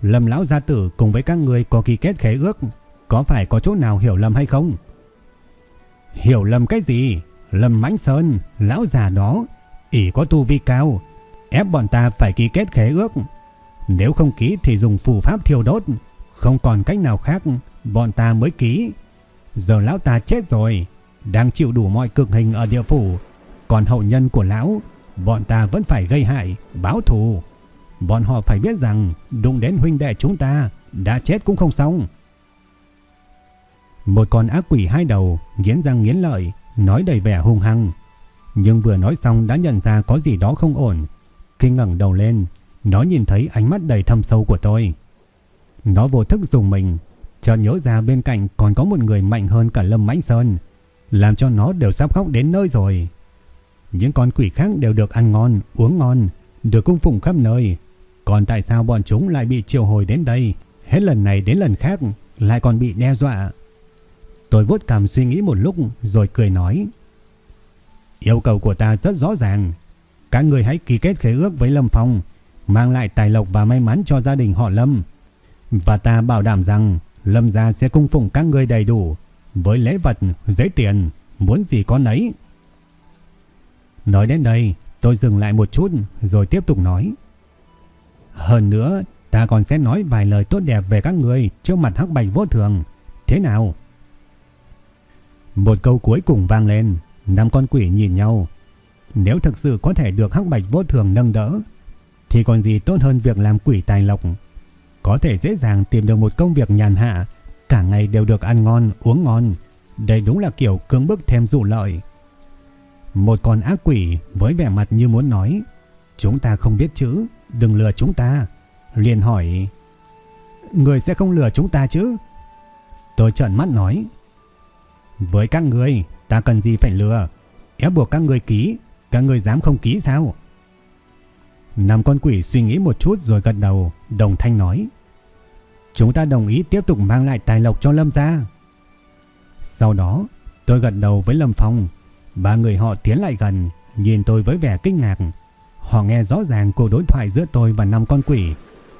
Lâm lão gia tử cùng với các ngươi có ký kết khế ước, có phải có chỗ nào hiểu lầm hay không? Hiểu lầm cái gì? Lâm Mãnh Sơn, lão già đó, ỷ có tu vi cao, ép bọn ta phải ký kết khế ước. Nếu không ký thì dùng phù pháp thiêu đốt, không còn cách nào khác, bọn ta mới ký. Giờ lão ta chết rồi, đang chịu đủ mọi cực hình ở địa phủ, còn hậu nhân của lão bọn ta vẫn phải gây hại, báo thù. Bọn họ phải biết rằng đụng đến huynh đệ chúng ta, đã chết cũng không xong. Một con ác quỷ hai đầu, nghiến răng nghiến lợi, nói đầy vẻ hung hăng. Nhưng vừa nói xong đã nhận ra có gì đó không ổn. Khi ngẩng đầu lên, nó nhìn thấy ánh mắt đầy thâm sâu của tôi. Nó vô thức dùng mình, chợt nhớ ra bên cạnh còn có một người mạnh hơn cả Lâm Mãnh Sơn, làm cho nó đều sắp khóc đến nơi rồi. Những con quỷ khác đều được ăn ngon, uống ngon, được cung phụng khắp nơi. Còn tại sao bọn chúng lại bị triệu hồi đến đây? Hết lần này đến lần khác lại còn bị đe dọa. Tôi vuốt cằm suy nghĩ một lúc rồi cười nói. Yêu cầu của ta rất rõ ràng. Các người hãy ký kết khế ước với Lâm Phong, mang lại tài lộc và may mắn cho gia đình họ Lâm. Và ta bảo đảm rằng Lâm gia sẽ cung phụng các người đầy đủ, với lễ vật, giấy tiền, muốn gì có nấy. Nói đến đây, tôi dừng lại một chút rồi tiếp tục nói. Hơn nữa, ta còn sẽ nói vài lời tốt đẹp về các người trước mặt hắc bạch vô thường. Thế nào? Một câu cuối cùng vang lên, năm con quỷ nhìn nhau. Nếu thực sự có thể được hắc bạch vô thường nâng đỡ, thì còn gì tốt hơn việc làm quỷ tài lộc. Có thể dễ dàng tìm được một công việc nhàn hạ, cả ngày đều được ăn ngon, uống ngon. Đây đúng là kiểu cưỡng bức thêm dụ lợi. Một con ác quỷ với vẻ mặt như muốn nói, chúng ta không biết chữ, đừng lừa chúng ta. Liền hỏi, người sẽ không lừa chúng ta chứ? Tôi trợn mắt nói, với các người, ta cần gì phải lừa, ép buộc các người ký, các người dám không ký sao? Năm con quỷ suy nghĩ một chút rồi gật đầu, đồng thanh nói. Chúng ta đồng ý tiếp tục mang lại tài lộc cho Lâm gia. Sau đó, tôi gật đầu với Lâm Phong. Ba người họ tiến lại gần, nhìn tôi với vẻ kinh ngạc. Họ nghe rõ ràng cuộc đối thoại giữa tôi và năm con quỷ.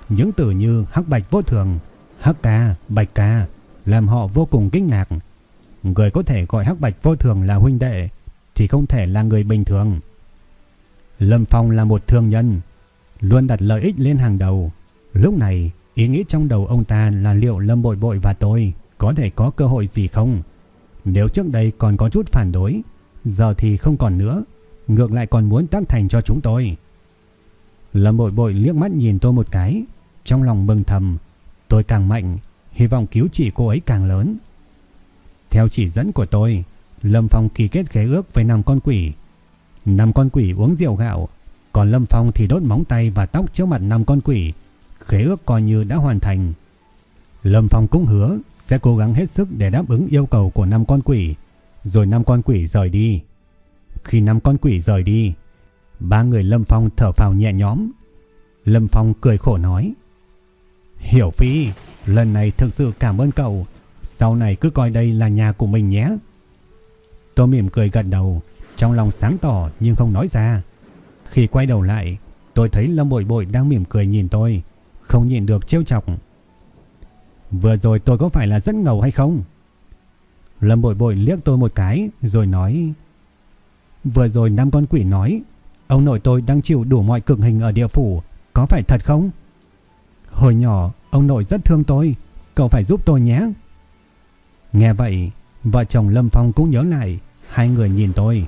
Những từ như hắc bạch vô thường, hắc ca, bạch ca, làm họ vô cùng kinh ngạc. Người có thể gọi hắc bạch vô thường là huynh đệ, thì không thể là người bình thường. Lâm Phong là một thương nhân, luôn đặt lợi ích lên hàng đầu. Lúc này, ý nghĩ trong đầu ông ta là liệu Lâm Bội Bội và tôi có thể có cơ hội gì không? Nếu trước đây còn có chút phản đối, giờ thì không còn nữa, ngược lại còn muốn tác thành cho chúng tôi. Lâm Bội Bội liếc mắt nhìn tôi một cái, trong lòng mừng thầm, tôi càng mạnh, hy vọng cứu trị cô ấy càng lớn. Theo chỉ dẫn của tôi, Lâm Phong ký kết khế ước với năm con quỷ. Năm con quỷ uống rượu gạo, còn Lâm Phong thì đốt móng tay và tóc trước mặt năm con quỷ. Khế ước coi như đã hoàn thành. Lâm Phong cũng hứa sẽ cố gắng hết sức để đáp ứng yêu cầu của năm con quỷ, rồi năm con quỷ rời đi. Khi năm con quỷ rời đi, ba người Lâm Phong thở phào nhẹ nhõm. Lâm Phong cười khổ nói: "Hiểu Phi, lần này thực sự cảm ơn cậu, sau này cứ coi đây là nhà của mình nhé." Tôi mỉm cười gật đầu, trong lòng sáng tỏ nhưng không nói ra. Khi quay đầu lại, tôi thấy Lâm Bội Bội đang mỉm cười nhìn tôi, không nhịn được trêu chọc. Vừa rồi tôi có phải là rất ngầu hay không? Lâm Bội Bội liếc tôi một cái, rồi nói, Vừa rồi năm con quỷ nói, Ông nội tôi đang chịu đủ mọi cực hình ở địa phủ, Có phải thật không? Hồi nhỏ, ông nội rất thương tôi, Cậu phải giúp tôi nhé Nghe vậy, Vợ chồng Lâm Phong cũng nhớ lại, Hai người nhìn tôi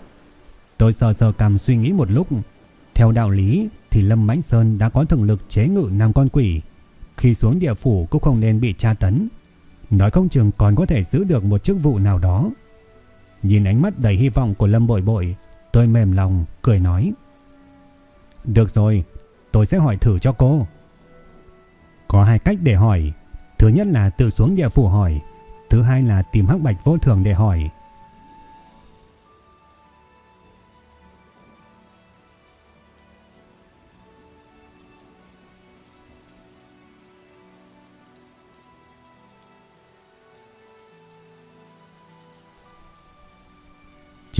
Tôi sờ sờ cầm suy nghĩ một lúc Theo đạo lý thì Lâm Mãnh Sơn đã có thực lực chế ngự năm con quỷ khi xuống địa phủ cũng không nên bị tra tấn. Nói không chừng còn có thể giữ được một chức vụ nào đó. Nhìn ánh mắt đầy hy vọng của Lâm Bội Bội, tôi mềm lòng, cười nói. Được rồi, tôi sẽ hỏi thử cho cô. Có hai cách để hỏi. Thứ nhất là tự xuống địa phủ hỏi. Thứ hai là tìm hắc bạch vô thường để hỏi.